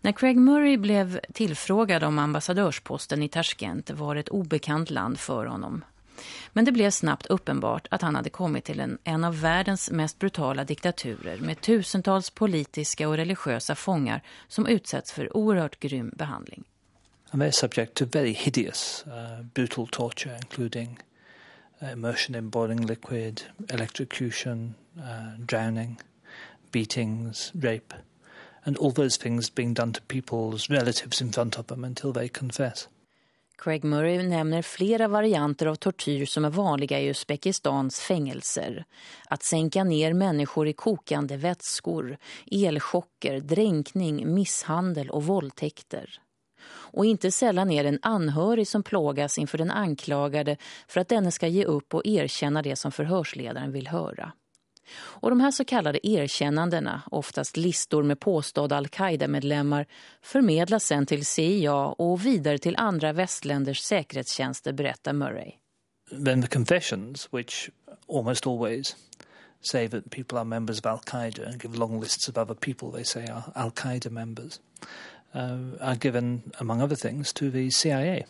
När Craig Murray blev tillfrågad om ambassadörsposten i Tashkent var det ett obekant land för honom. Men det blev snabbt uppenbart att han hade kommit till en, en av världens mest brutala diktaturer med tusentals politiska och religiösa fångar som utsätts för oerhört grym behandling. And they're subject to very hideous, uh, brutal torture, including uh, immersion in boiling liquid, electrocution, uh, drowning, beatings, rape and all those things being done to people's relatives in front of them until they confess. Craig Murray nämner flera varianter av tortyr som är vanliga i Uzbekistans fängelser. Att sänka ner människor i kokande vätskor, elchocker, dränkning, misshandel och våldtäkter. Och inte sällan är en anhörig som plågas inför den anklagade för att denne ska ge upp och erkänna det som förhörsledaren vill höra. Och de här så kallade erkännandena, oftast listor med påstådda al-Qaida-medlemmar, förmedlas sen till CIA och vidare till andra västländers säkerhetstjänster, berättar Murray. Then the confessions, which almost always say that people are members of al-Qaida and give long lists of other people they say are al-Qaida members, uh, are given, among other things, to the CIA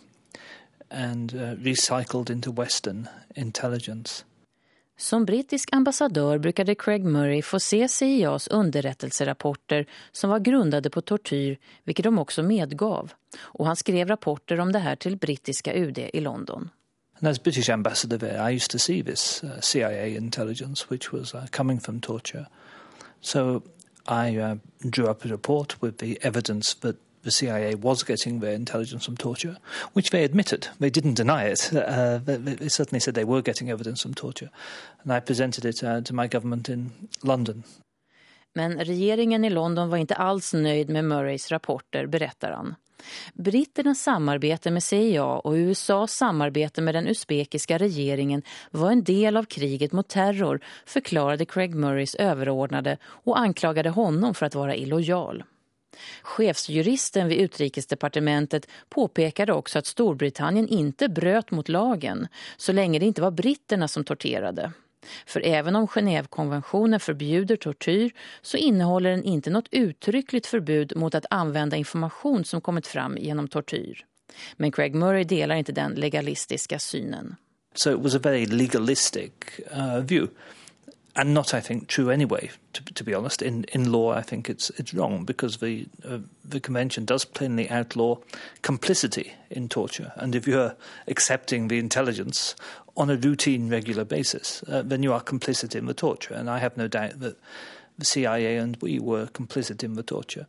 and uh, recycled into Western intelligence. Som brittisk ambassadör brukade Craig Murray få se CIAs underrättelserapporter som var grundade på tortyr, vilket de också medgav. Och han skrev rapporter om det här till brittiska UD i London. And as British ambassador there, I used to see this uh, CIA intelligence, which was uh, coming from torture. So I uh, drew up a report with the evidence that the CIA was getting their intelligence from torture, which they admitted. They didn't deny it. Uh, they, they, certainly said they were getting evidence from torture. And I presented it uh, to my government in London. Men regeringen i London var inte alls nöjd med Murrays rapporter, berättar han. Britternas samarbete med CIA och USAs samarbete med den usbekiska regeringen var en del av kriget mot terror, förklarade Craig Murrays överordnade och anklagade honom för att vara illojal. Chefsjuristen vid utrikesdepartementet påpekade också att Storbritannien inte bröt mot lagen så länge det inte var britterna som torterade. För även om Genèvekonventionen förbjuder tortyr så innehåller den inte något uttryckligt förbud mot att använda information som kommit fram genom tortyr. Men Craig Murray delar inte den legalistiska synen. So it was a very legalistic uh, view. And not, I think, true anyway. To, to, be honest, in, in law, I think it's it's wrong because the uh, the convention does plainly outlaw complicity in torture, and if you're accepting the intelligence on a routine, regular basis, uh, then you are complicit in the torture. And I have no doubt that the CIA and we were complicit in the torture.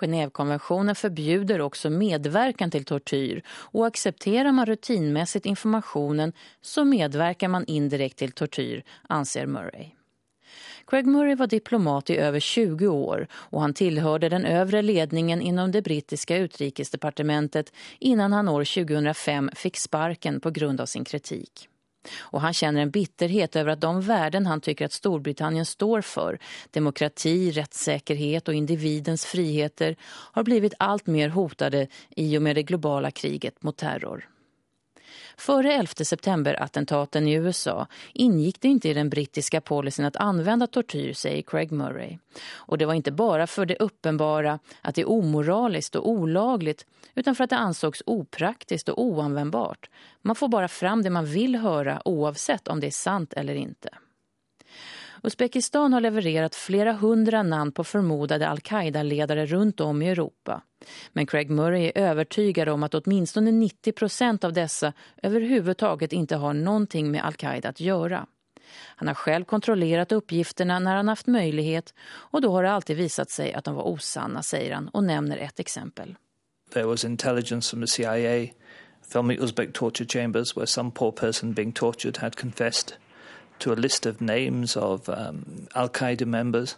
Genèvekonventionen förbjuder också medverkan till tortyr och accepterar man rutinmässigt informationen så medverkar man indirekt till tortyr, anser Murray. Craig Murray var diplomat i över 20 år och han tillhörde den övre ledningen inom det brittiska utrikesdepartementet innan han år 2005 fick sparken på grund av sin kritik. Och han känner en bitterhet över att de värden han tycker att Storbritannien står för, demokrati, rättssäkerhet och individens friheter, har blivit allt mer hotade i och med det globala kriget mot terror. Före 11 september-attentaten i USA ingick det inte i den brittiska policyn att använda tortyr, säger Craig Murray. Och det var inte bara för det uppenbara att det är omoraliskt och olagligt utan för att det ansågs opraktiskt och oanvändbart. Man får bara fram det man vill höra oavsett om det är sant eller inte. Uzbekistan har levererat flera hundra namn på förmodade al-Qaida-ledare runt om i Europa. Men Craig Murray är övertygad om att åtminstone 90 procent av dessa överhuvudtaget inte har någonting med al-Qaida att göra. Han har själv kontrollerat uppgifterna när han haft möjlighet och då har det alltid visat sig att de var osanna, säger han och nämner ett exempel. There was intelligence from the CIA filming Uzbek torture chambers where some poor person being tortured had confessed to a list of names of um, Al Qaeda members.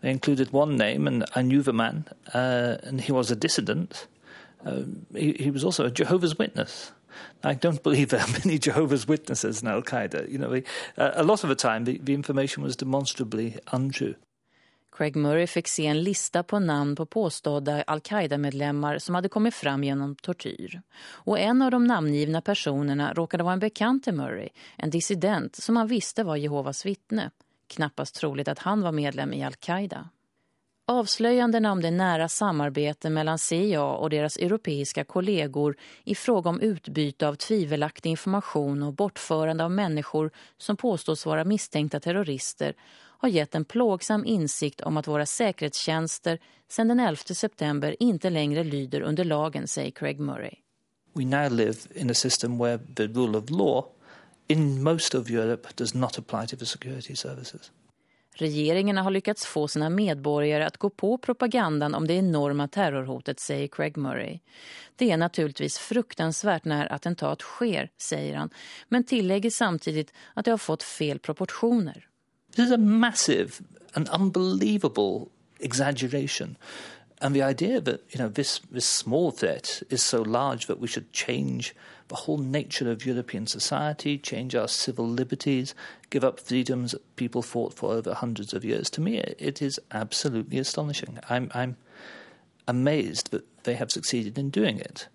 They included one name, and I knew the man, uh, and he was a dissident. Uh, he, he, was also a Jehovah's Witness. I don't believe there are many Jehovah's Witnesses in Al Qaeda. You know, uh, a lot of the time, the, the information was demonstrably untrue. Craig Murray fick se en lista på namn på påstådda al-Qaida-medlemmar som hade kommit fram genom tortyr. Och en av de namngivna personerna råkade vara en bekant till Murray, en dissident som han visste var Jehovas vittne. Knappast troligt att han var medlem i al-Qaida. Avslöjandena om det nära samarbete mellan CIA och deras europeiska kollegor i fråga om utbyte av tvivelaktig information och bortförande av människor som påstås vara misstänkta terrorister har gett en plågsam insikt om att våra säkerhetstjänster sedan den 11 september inte längre lyder under lagen, säger Craig Murray. We now live in a system where the rule of law in most of Europe does not apply to the security services. Regeringarna har lyckats få sina medborgare att gå på propagandan om det enorma terrorhotet, säger Craig Murray. Det är naturligtvis fruktansvärt när attentat sker, säger han, men tillägger samtidigt att det har fått fel proportioner. This is a massive and unbelievable exaggeration. And the idea that, you know, this, this small threat is so large that we should change the whole nature of European society, change our civil liberties, give up freedoms that people fought for over hundreds of years. To me, it is absolutely astonishing. I'm, I'm amazed that they have succeeded in doing it.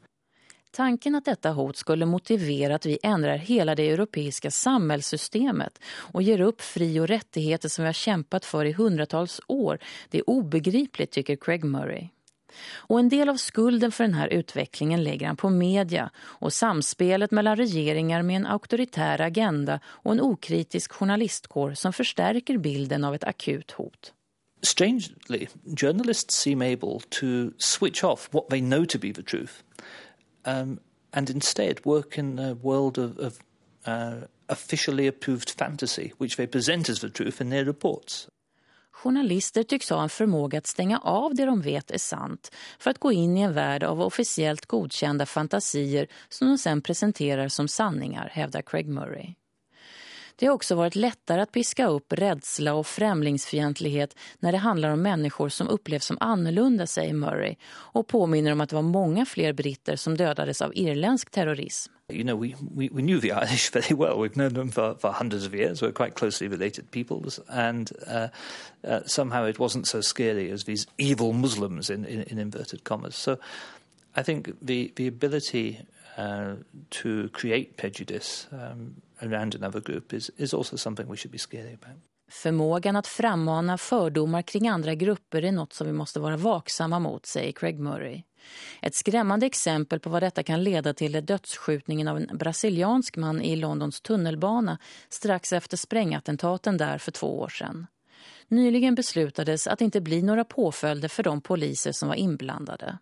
Tanken att detta hot skulle motivera att vi ändrar hela det europeiska samhällssystemet och ger upp fri- och rättigheter som vi har kämpat för i hundratals år, det är obegripligt tycker Craig Murray. Och en del av skulden för den här utvecklingen lägger han på media och samspelet mellan regeringar med en auktoritär agenda och en okritisk journalistkår som förstärker bilden av ett akut hot. Strangely, journalists seem able to switch off what they know to be the truth um, and instead work in a world of, of uh, officially approved fantasy, which they present as the truth in their reports. Journalister tycks ha en förmåga att stänga av det de vet är sant för att gå in i en värld av officiellt godkända fantasier som de sen presenterar som sanningar, hävdar Craig Murray. Det har också varit lättare att piska upp rädsla och främlingsfientlighet när det handlar om människor som upplevs som annorlunda, säger Murray, och påminner om att det var många fler britter som dödades av irländsk terrorism. You know, we, we, we knew the Irish very well. We've known them for, for hundreds of years. We're quite closely related peoples. And uh, uh, somehow it wasn't so scary as these evil Muslims, in, in, in inverted commas. So I think the, the ability uh, to create prejudice um, around another group is, is also something we should be scared about. Förmågan att frammana fördomar kring andra grupper är något som vi måste vara vaksamma mot, säger Craig Murray. Ett skrämmande exempel på vad detta kan leda till är dödsskjutningen av en brasiliansk man i Londons tunnelbana strax efter sprängattentaten där för två år sedan. Nyligen beslutades att det inte bli några påföljder för de poliser som var inblandade.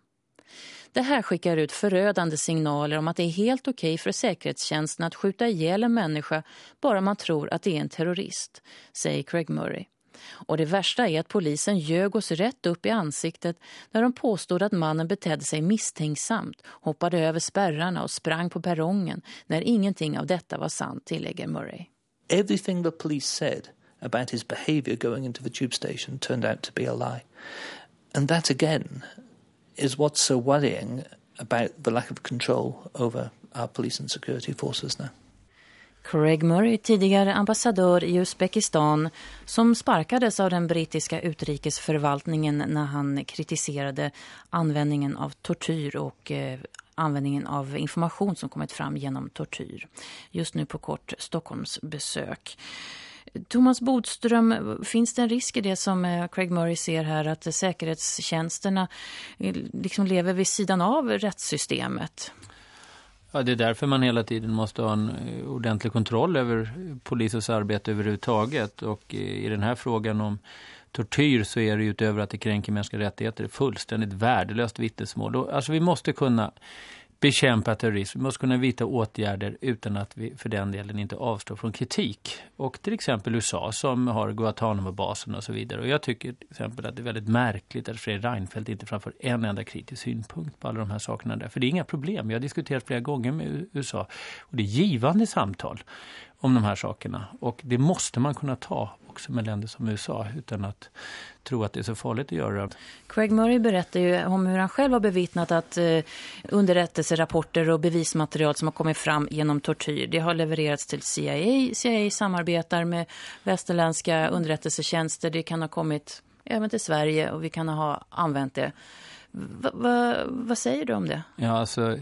Det här skickar ut förödande signaler om att det är helt okej för säkerhetstjänsten att skjuta ihjäl en människa bara man tror att det är en terrorist, säger Craig Murray. Och det värsta är att polisen ljög oss rätt upp i ansiktet när de påstod att mannen betedde sig misstänksamt, hoppade över spärrarna och sprang på perrongen när ingenting av detta var sant, tillägger Murray. Everything the police said about his behavior going into the tube station turned out to be a lie. And that again is what's so worrying about the lack of control over our police and security forces now. Craig Murray, tidigare ambassadör i Uzbekistan som sparkades av den brittiska utrikesförvaltningen när han kritiserade användningen av tortyr och eh, användningen av information som kommit fram genom tortyr. Just nu på kort Stockholms besök. Thomas Bodström, finns det en risk i det som eh, Craig Murray ser här att säkerhetstjänsterna eh, liksom lever vid sidan av rättssystemet? Ja, det är därför man hela tiden måste ha en eh, ordentlig kontroll över polisens arbete överhuvudtaget. Och i den här frågan om tortyr så är det utöver att det kränker mänskliga rättigheter fullständigt värdelöst vittnesmål. Alltså vi måste kunna bekämpa terrorism. Vi måste kunna vidta åtgärder utan att vi för den delen inte avstår från kritik. Och till exempel USA som har Guantanamo-basen och så vidare. Och jag tycker till exempel att det är väldigt märkligt att Fredrik Reinfeldt inte framför en enda kritisk synpunkt på alla de här sakerna där. För det är inga problem. Jag har diskuterat flera gånger med USA. Och det är givande samtal om de här sakerna. Och det måste man kunna ta också med länder som USA utan att tro att det är så farligt att göra. Craig Murray berättar ju om hur han själv har bevittnat att eh, underrättelserapporter och bevismaterial som har kommit fram genom tortyr, det har levererats till CIA. CIA samarbetar med västerländska underrättelsetjänster. Det kan ha kommit även till Sverige och vi kan ha använt det. Va, va, vad säger du om det? Ja, alltså,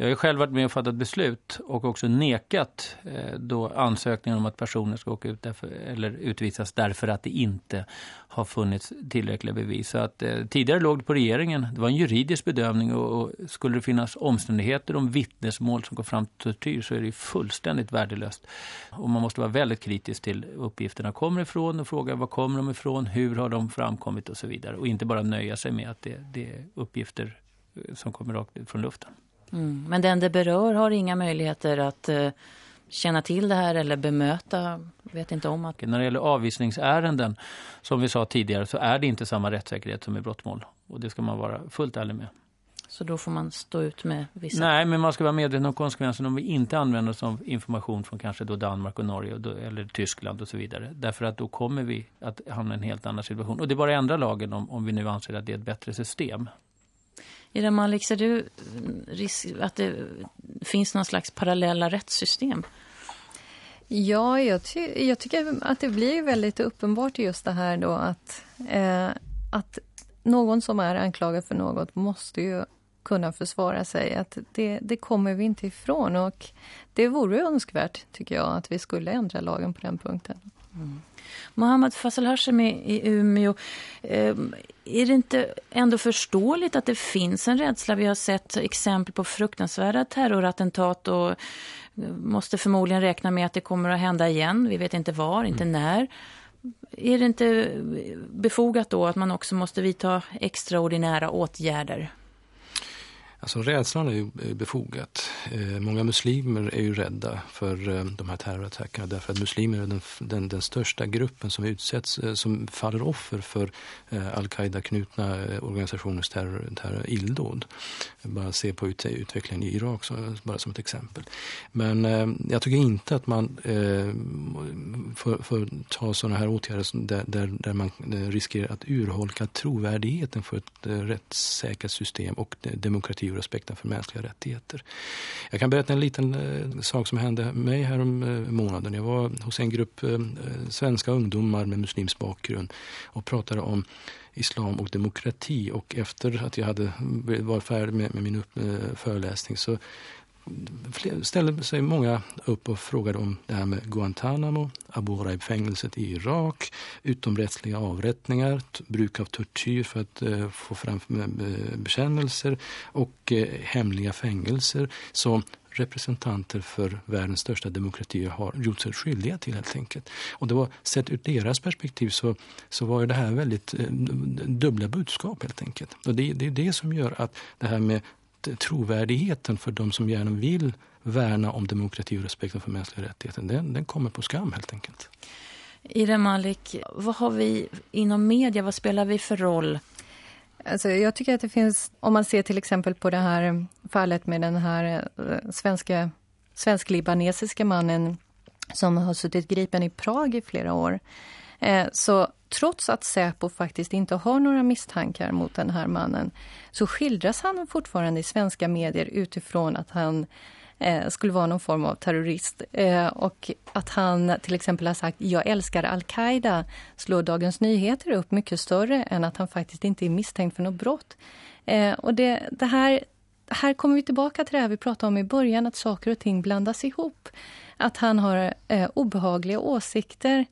jag har själv varit med och fattat beslut och också nekat eh, då ansökningar om att personer ska åka ut därför, eller utvisas därför att det inte har funnits tillräckliga bevis. Så att, eh, tidigare låg det på regeringen. Det var en juridisk bedömning och, och skulle det finnas omständigheter om vittnesmål som går fram till tortyr så är det fullständigt värdelöst. Och man måste vara väldigt kritisk till uppgifterna kommer ifrån och fråga var kommer de ifrån, hur har de framkommit och så vidare. Och inte bara nöja sig med att det, det är uppgifter eh, som kommer rakt ut från luften. Mm. Men den det berör har inga möjligheter att uh, känna till det här eller bemöta, vet inte om att... När det gäller avvisningsärenden, som vi sa tidigare, så är det inte samma rättssäkerhet som i brottmål. Och det ska man vara fullt ärlig med. Så då får man stå ut med vissa... Nej, men man ska vara medveten om konsekvenserna om vi inte använder oss av information från kanske då Danmark och Norge och då, eller Tyskland och så vidare. Därför att då kommer vi att hamna i en helt annan situation. Och det är bara ändra lagen om, om vi nu anser att det är ett bättre system. Ida Malik, ser du risk att det finns någon slags parallella rättssystem? Ja, jag, ty jag tycker att det blir väldigt uppenbart just det här då att, eh, att någon som är anklagad för något måste ju kunna försvara sig. Att det, det kommer vi inte ifrån och det vore önskvärt tycker jag att vi skulle ändra lagen på den punkten. Mm. Mohammad Fassel Hashemi i Umeå. Eh, är det inte ändå förståeligt att det finns en rädsla? Vi har sett exempel på fruktansvärda terrorattentat och måste förmodligen räkna med att det kommer att hända igen. Vi vet inte var, inte mm. när. Är det inte befogat då att man också måste vidta extraordinära åtgärder? Alltså rädslan är ju eh, befogat. Eh, många muslimer är ju rädda för eh, de här terrorattackerna därför att muslimer är den, den, den största gruppen som utsätts, som faller offer för al-Qaida-knutna organisationers terror, terror, illdåd. Bara se på ut, utvecklingen i Irak så, bara som ett exempel. Men jag tycker inte att man får, får ta sådana här åtgärder där, där, där man riskerar att urholka trovärdigheten för ett rättssäkert system och demokrati och respekten för mänskliga rättigheter. Jag kan berätta en liten eh, sak som hände mig här om eh, månaden. Jag var hos en grupp eh, eh svenska ungdomar med muslims bakgrund och pratade om islam och demokrati och efter att jag hade varit färdig med, med min upp, eh, föreläsning så ställde sig många upp och frågade om det här med Guantanamo, Abu Ghraib-fängelset i Irak, utomrättsliga avrättningar, bruk av tortyr för att eh, få fram eh, bekännelser och eh, hemliga fängelser som representanter för världens största demokratier har gjort sig skyldiga till helt enkelt. Och det var sett ur deras perspektiv så, så var det här väldigt eh, dubbla budskap helt enkelt. Och det, det är det som gör att det här med trovärdigheten för de som gärna vill värna om demokrati och respekten för mänskliga rättigheter, den, den kommer på skam helt enkelt. Ira Malik, vad har vi inom media, vad spelar vi för roll? Alltså jag tycker att det finns, om man ser till exempel på det här fallet med den här eh, svenska, svensk-libanesiska mannen som har suttit gripen i Prag i flera år. Eh, så trots att Säpo faktiskt inte har några misstankar mot den här mannen så skildras han fortfarande i svenska medier utifrån att han eh, skulle vara någon form av terrorist. Eh, och att han till exempel har sagt jag älskar Al-Qaida slår Dagens Nyheter upp mycket större än att han faktiskt inte är misstänkt för något brott. Eh, och det, det här, här kommer vi tillbaka till det här vi pratade om i början, att saker och ting blandas ihop. Att han har eh, obehagliga åsikter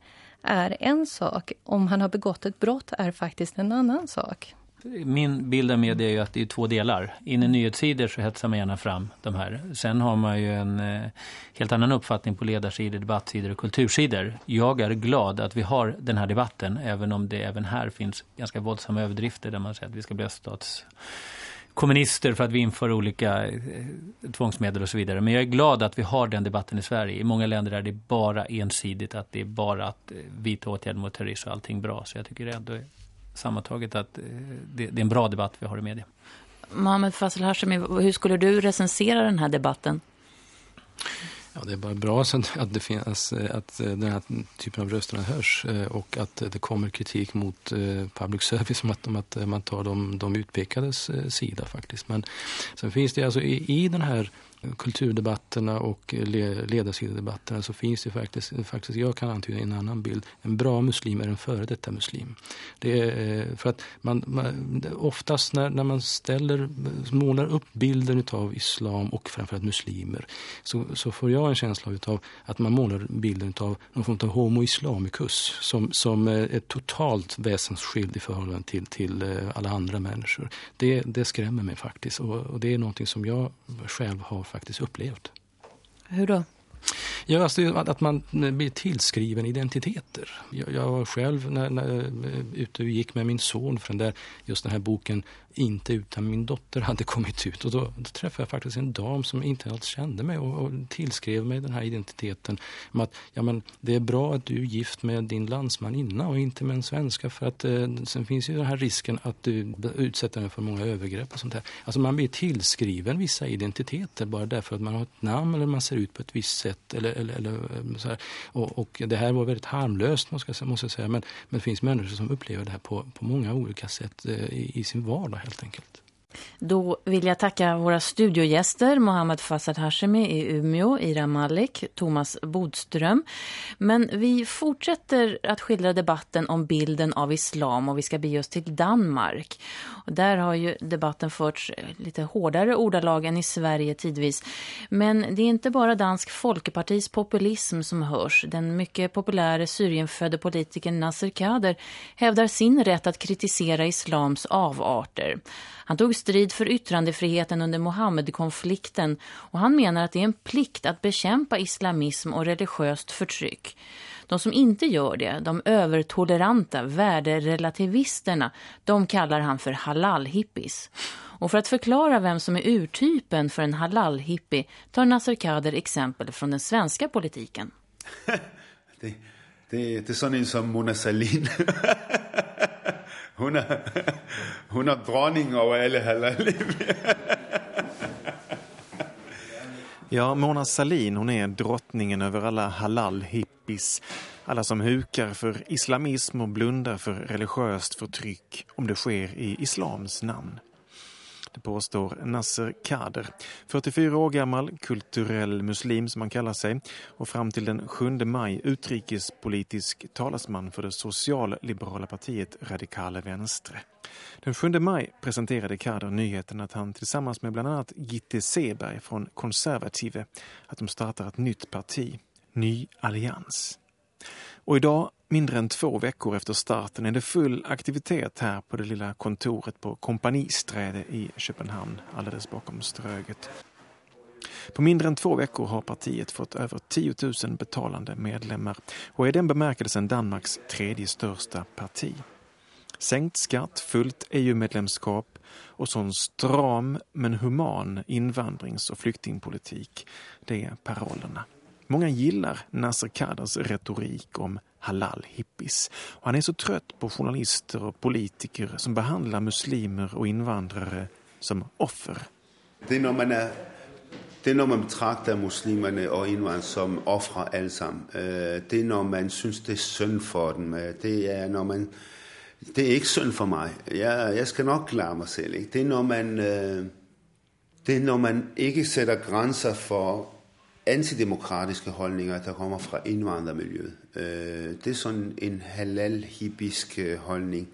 är en sak. Om han har begått ett brott är faktiskt en annan sak. Min bild av media är ju att det är två delar. In i nyhetssidor så hetsar man gärna fram de här. Sen har man ju en eh, helt annan uppfattning på ledarsidor, debattsidor och kultursidor. Jag är glad att vi har den här debatten, även om det även här finns ganska våldsamma överdrifter där man säger att vi ska bli öststats kommunister för att vi inför olika eh, tvångsmedel och så vidare. Men jag är glad att vi har den debatten i Sverige. I många länder är det bara ensidigt att det är bara att vita vidta åtgärder mot terrorism och allting bra. Så jag tycker ändå sammantaget att eh, det, det är en bra debatt vi har i media. Mohammed Fassel Hashemi, hur skulle du recensera den här debatten? Ja, det är bara bra att, det finns, eh, att eh, den här typen av rösterna hörs eh, och att det kommer kritik mot public service om att, att man tar de, de utpekades sida faktiskt. Men sen finns det alltså i, i den här kulturdebatterna och ledarsidedebatterna så finns det faktiskt, faktiskt, jag kan antyda en annan bild. En bra muslim är en före detta muslim. Det är eh, för att man, man oftast när, när man ställer, målar upp bilden av islam och framförallt muslimer så, så får jag en känsla av att man målar bilden av någon form av homo islamicus som, som eh, är totalt väsensskild i förhållande till, till eh, alla andra människor. Det, det skrämmer mig faktiskt och, och det är någonting som jag själv har faktiskt upplevt. Hur då? Ja, alltså att man blir tillskriven identiteter. Jag, jag var själv när, när, eh, ute och gick med min son för den där, just den här boken inte utan min dotter hade kommit ut. Och då, då träffade jag faktiskt en dam som inte alls kände mig och, och tillskrev mig den här identiteten. Med att ja, men det är bra att du är gift med din landsman innan och inte med en svenska för att eh, sen finns ju den här risken att du utsätter den för många övergrepp och sånt där. Alltså man blir tillskriven vissa identiteter bara därför att man har ett namn eller man ser ut på ett visst sätt. Eller, eller, eller eh, så här. Och, och det här var väldigt harmlöst måste jag, måste jag säga. Men, men det finns människor som upplever det här på, på många olika sätt eh, i, i sin vardag helt enkelt. Då vill jag tacka våra studiogäster Mohammed Fassad Hashemi i Umeå, Ira Malik, Thomas Bodström. Men vi fortsätter att skildra debatten om bilden av islam och vi ska bege oss till Danmark. Och där har ju debatten förts lite hårdare ordalag än i Sverige tidvis. Men det är inte bara Dansk Folkepartis populism som hörs. Den mycket populära Syrienfödde politikern Nasser Kader hävdar sin rätt att kritisera islams avarter. Han tog strid för yttrandefriheten under Mohammed-konflikten och han menar att det är en plikt att bekämpa islamism och religiöst förtryck. De som inte gör det, de övertoleranta värderelativisterna, de kallar han för halal-hippies. Och för att förklara vem som är urtypen för en halal-hippie tar Nasser Kader exempel från den svenska politiken. det, det, det är sån som Mona Sahlin. hon, är, hon är dronning över alla halal Ja, Mona Salin, hon är drottningen över alla halal-hippies. Alla som hukar för islamism och blundar för religiöst förtryck om det sker i islams namn. Det påstår Nasser Kader, 44 år gammal, kulturell muslim som man kallar sig och fram till den 7 maj utrikespolitisk talesman för det socialliberala partiet Radikale Venstre. Den 7 maj presenterade Kader nyheten att han tillsammans med bland annat Gitte Seberg från Konservative att de startar ett nytt parti, Ny Allians. Och idag, mindre än två veckor efter starten, är det full aktivitet här på det lilla kontoret på Kompanisträde i Köpenhamn, alldeles bakom Ströget. På mindre än två veckor har partiet fått över 10 000 betalande medlemmar och är den bemärkelsen Danmarks tredje största parti. Sänkt skatt, fullt EU-medlemskap och sån stram men human invandrings- och flyktingpolitik, det är parollerna. Många gillar Nasser Kaders retorik om halal-hippies. Han är så trött på journalister och politiker som behandlar muslimer och invandrare som offer. Det är när man, är, det är när man betraktar muslimerna och invandrare som offer allesammen. Øh, det är när man syns det är synd för dem. Øh, det är när man det är inte synd för mig. Jag, jag ska nog klara mig själv. Det är när man, øh, det är när man inte sätter gränser för antidemokratiska hållningar der kommer fra indvandrermiljøet. Øh, det er sådan en halal-hippisk øh, holdning.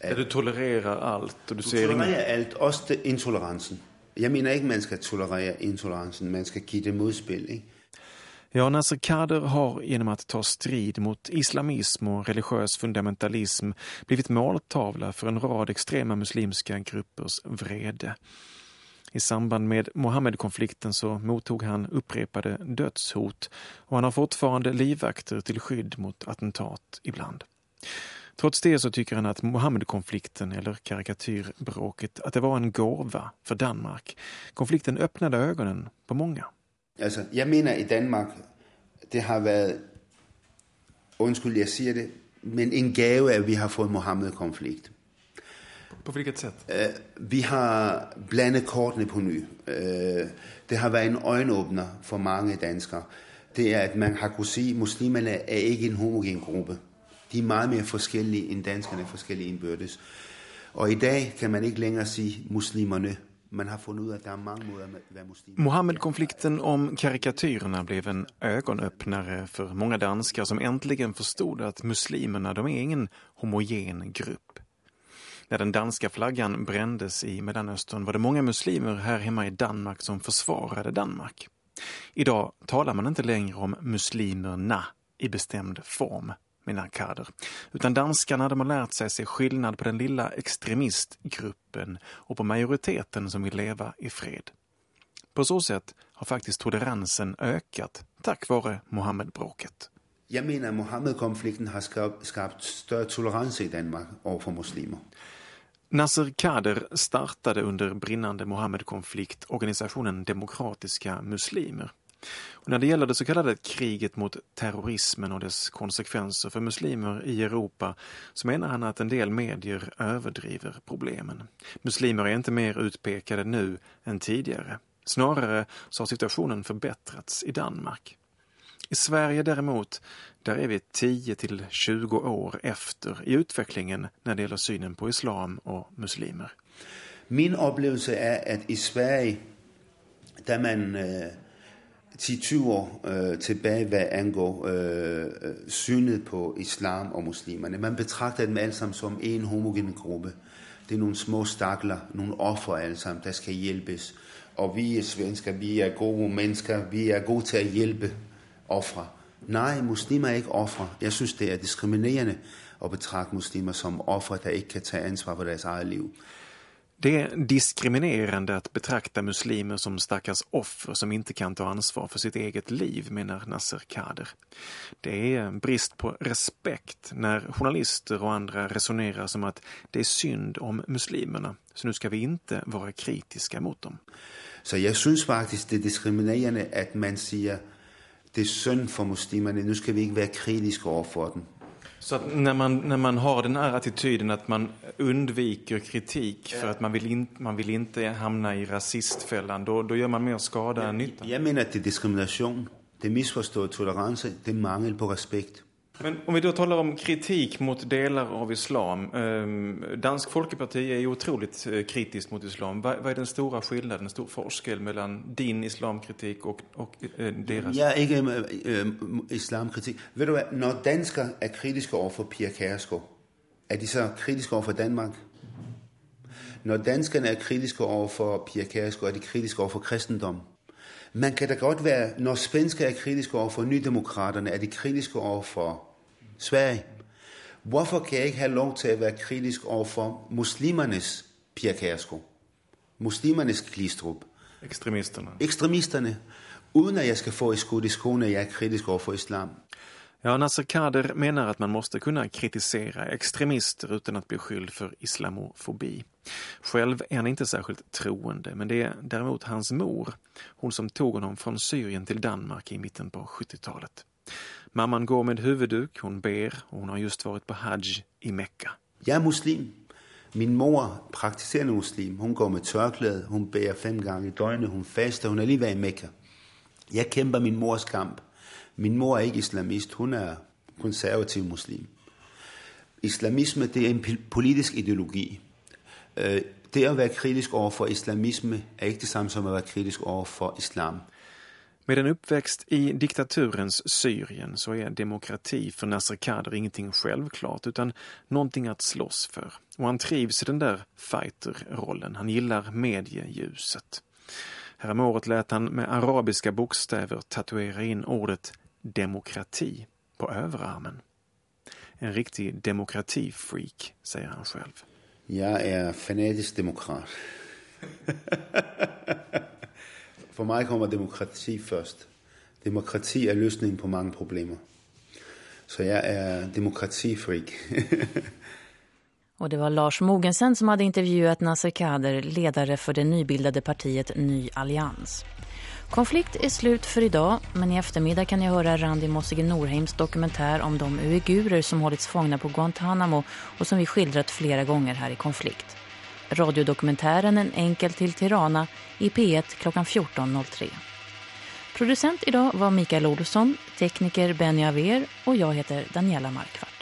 At du tolererer alt. Og du, du ser tolererer ingen... alt, også det, intolerancen. Jeg mener ikke, man skal tolerere intolerancen, man skal give det. Ikke? Ja, Nasser Kader har genom att ta strid mot islamism och religiös fundamentalism blivit måltavla för en rad extrema muslimska gruppers vrede. I samband med Mohammed-konflikten så mottog han upprepade dödshot och han har fortfarande livvakter till skydd mot attentat ibland. Trots det så tycker han att Mohammed-konflikten eller karikatyrbråket att det var en gåva för Danmark. Konflikten öppnade ögonen på många. Alltså, jag menar i Danmark, det har varit, undskyld jag säger det, men en gåva att vi har fått Mohammed-konflikt. På vilket sätt? Uh, vi har blandat kortene på ny. Uh, det har varit en ögonöppnare för många danskar. Det är att man har kunnat se att muslimerna är inte en homogen grupp. De är mycket mer olika än danskarna är olika inbördes. Och idag kan man inte längre se muslimerna man har funnit ut att det är många måder att vara muslim. Mohammed-konflikten om karikatyrerna blev en ögonöppnare för många danskar som äntligen förstod att muslimerna de är ingen homogen grupp. När den danska flaggan brändes i Mellanöstern var det många muslimer här hemma i Danmark som försvarade Danmark. Idag talar man inte längre om muslimerna i bestämd form, menar Kader. Utan danskarna de har lärt sig se skillnad på den lilla extremistgruppen och på majoriteten som vill leva i fred. På så sätt har faktiskt toleransen ökat tack vare Mohammed-bråket. Jag menar att Mohammed-konflikten har skapat större tolerans i Danmark för muslimer. Nasser Kader startade under brinnande Mohammed-konflikt organisationen Demokratiska muslimer. Och när det gäller det så kallade kriget mot terrorismen och dess konsekvenser för muslimer i Europa så menar han att en del medier överdriver problemen. Muslimer är inte mer utpekade nu än tidigare. Snarare så har situationen förbättrats i Danmark. I Sverige däremot, där är vi 10 till 20 år efter i utvecklingen när det gäller synen på islam och muslimer. Min upplevelse är att i Sverige, där man eh, 10-20 år eh, tillbaka vad angår eh, synet på islam och muslimerna, man betraktar dem allesammans som en homogen grupp. Det är några små stacklar, några offer allesammans, som ska hjälpas. Och vi svenskar, vi är goda människor, vi är goda till att hjälpa ofre. Nej, muslimer er ikke ofre. Jeg synes, det er diskriminerende at betragte muslimer som ofre, der ikke kan tage ansvar for deres eget liv. Det är diskriminerande att betrakta muslimer som stackars offer som inte kan ta ansvar för sitt eget liv, menar Nasser Kader. Det är brist på respekt när journalister och andra resonerar som att det är synd om muslimerna, så nu ska vi inte vara kritiska mot dem. Så jag syns faktiskt det är diskriminerande att man säger det är synd för muslimerna, nu ska vi inte vara kritiska över dem. Så när man, när man har den här attityden att man undviker kritik för att man vill, in, man vill inte hamna i rasistfällan, då, då gör man mer skada än nytta? Jag menar att det är diskrimination, det är missförstådd tolerans, det är mangel på respekt. Men om vi då talar om kritik mot delar av islam. Ehm, Dansk Folkeparti är ju otroligt eh, kritiskt mot islam. Vad, är den stora skillnaden, den stora forskel mellan din islamkritik och, och eh, deras? Jag är inte äh, eh, islamkritik. Vet du vad, när danskar är kritiska över Pia Kjærsgaard, är de så kritiska över Danmark? När danskarna är kritiska över Pia Kjærsgaard, är de kritiska över kristendom? Man kan da godt være, når svenskar är kritiska över Nydemokraterna, är de kritiska över Sverige. Varför kan jag inte ha lov till att vara kritisk över muslimernas Pia Kjærsgaard? Muslimernas Glistrup? Extremisterna. Extremisterna. Utan att jag ska få i skud i skorna jag är kritisk över islam. Ja, Nasser Kader menar att man måste kunna kritisera extremister utan att bli skyld för islamofobi. Själv är han inte särskilt troende, men det är däremot hans mor, hon som tog honom från Syrien till Danmark i mitten på 70-talet. Mamman går med huvudduk, hon ber och hon har just varit på Hajj i Mekka. Jag är muslim. Min mor praktiserande muslim. Hon går med törkläde, hon ber fem gånger i dygnet, hon fastar, hon är lige i Mekka. Jag kämpar min mors kamp. Min mor är inte islamist, hon är konservativ muslim. Islamism det är en politisk ideologi. Øh, det att vara kritisk över islamism är inte detsamma som att vara kritisk över islam. Med en uppväxt i diktaturens Syrien så är demokrati för Nasser Kader ingenting självklart utan någonting att slåss för. Och han trivs i den där fighterrollen. Han gillar medieljuset. Häromåret lät han med arabiska bokstäver tatuera in ordet demokrati på överarmen. En riktig demokratifreak, säger han själv. Jag är fanatisk demokrat. För mig kommer demokrati först. Demokrati är lösningen på många problem. Så jag är demokratifreak. Och det var Lars Mogensen som hade intervjuat Nasser Kader, ledare för det nybildade partiet Ny Allians. Konflikt är slut för idag, men i eftermiddag kan ni höra Randi Mossige Norheims dokumentär om de uigurer som hållits fångna på Guantanamo och som vi skildrat flera gånger här i Konflikt. Radiodokumentären En enkel till Tirana i P1 klockan 14.03. Producent idag var Mikael Olsson, tekniker Benny Aver och jag heter Daniela Markvart.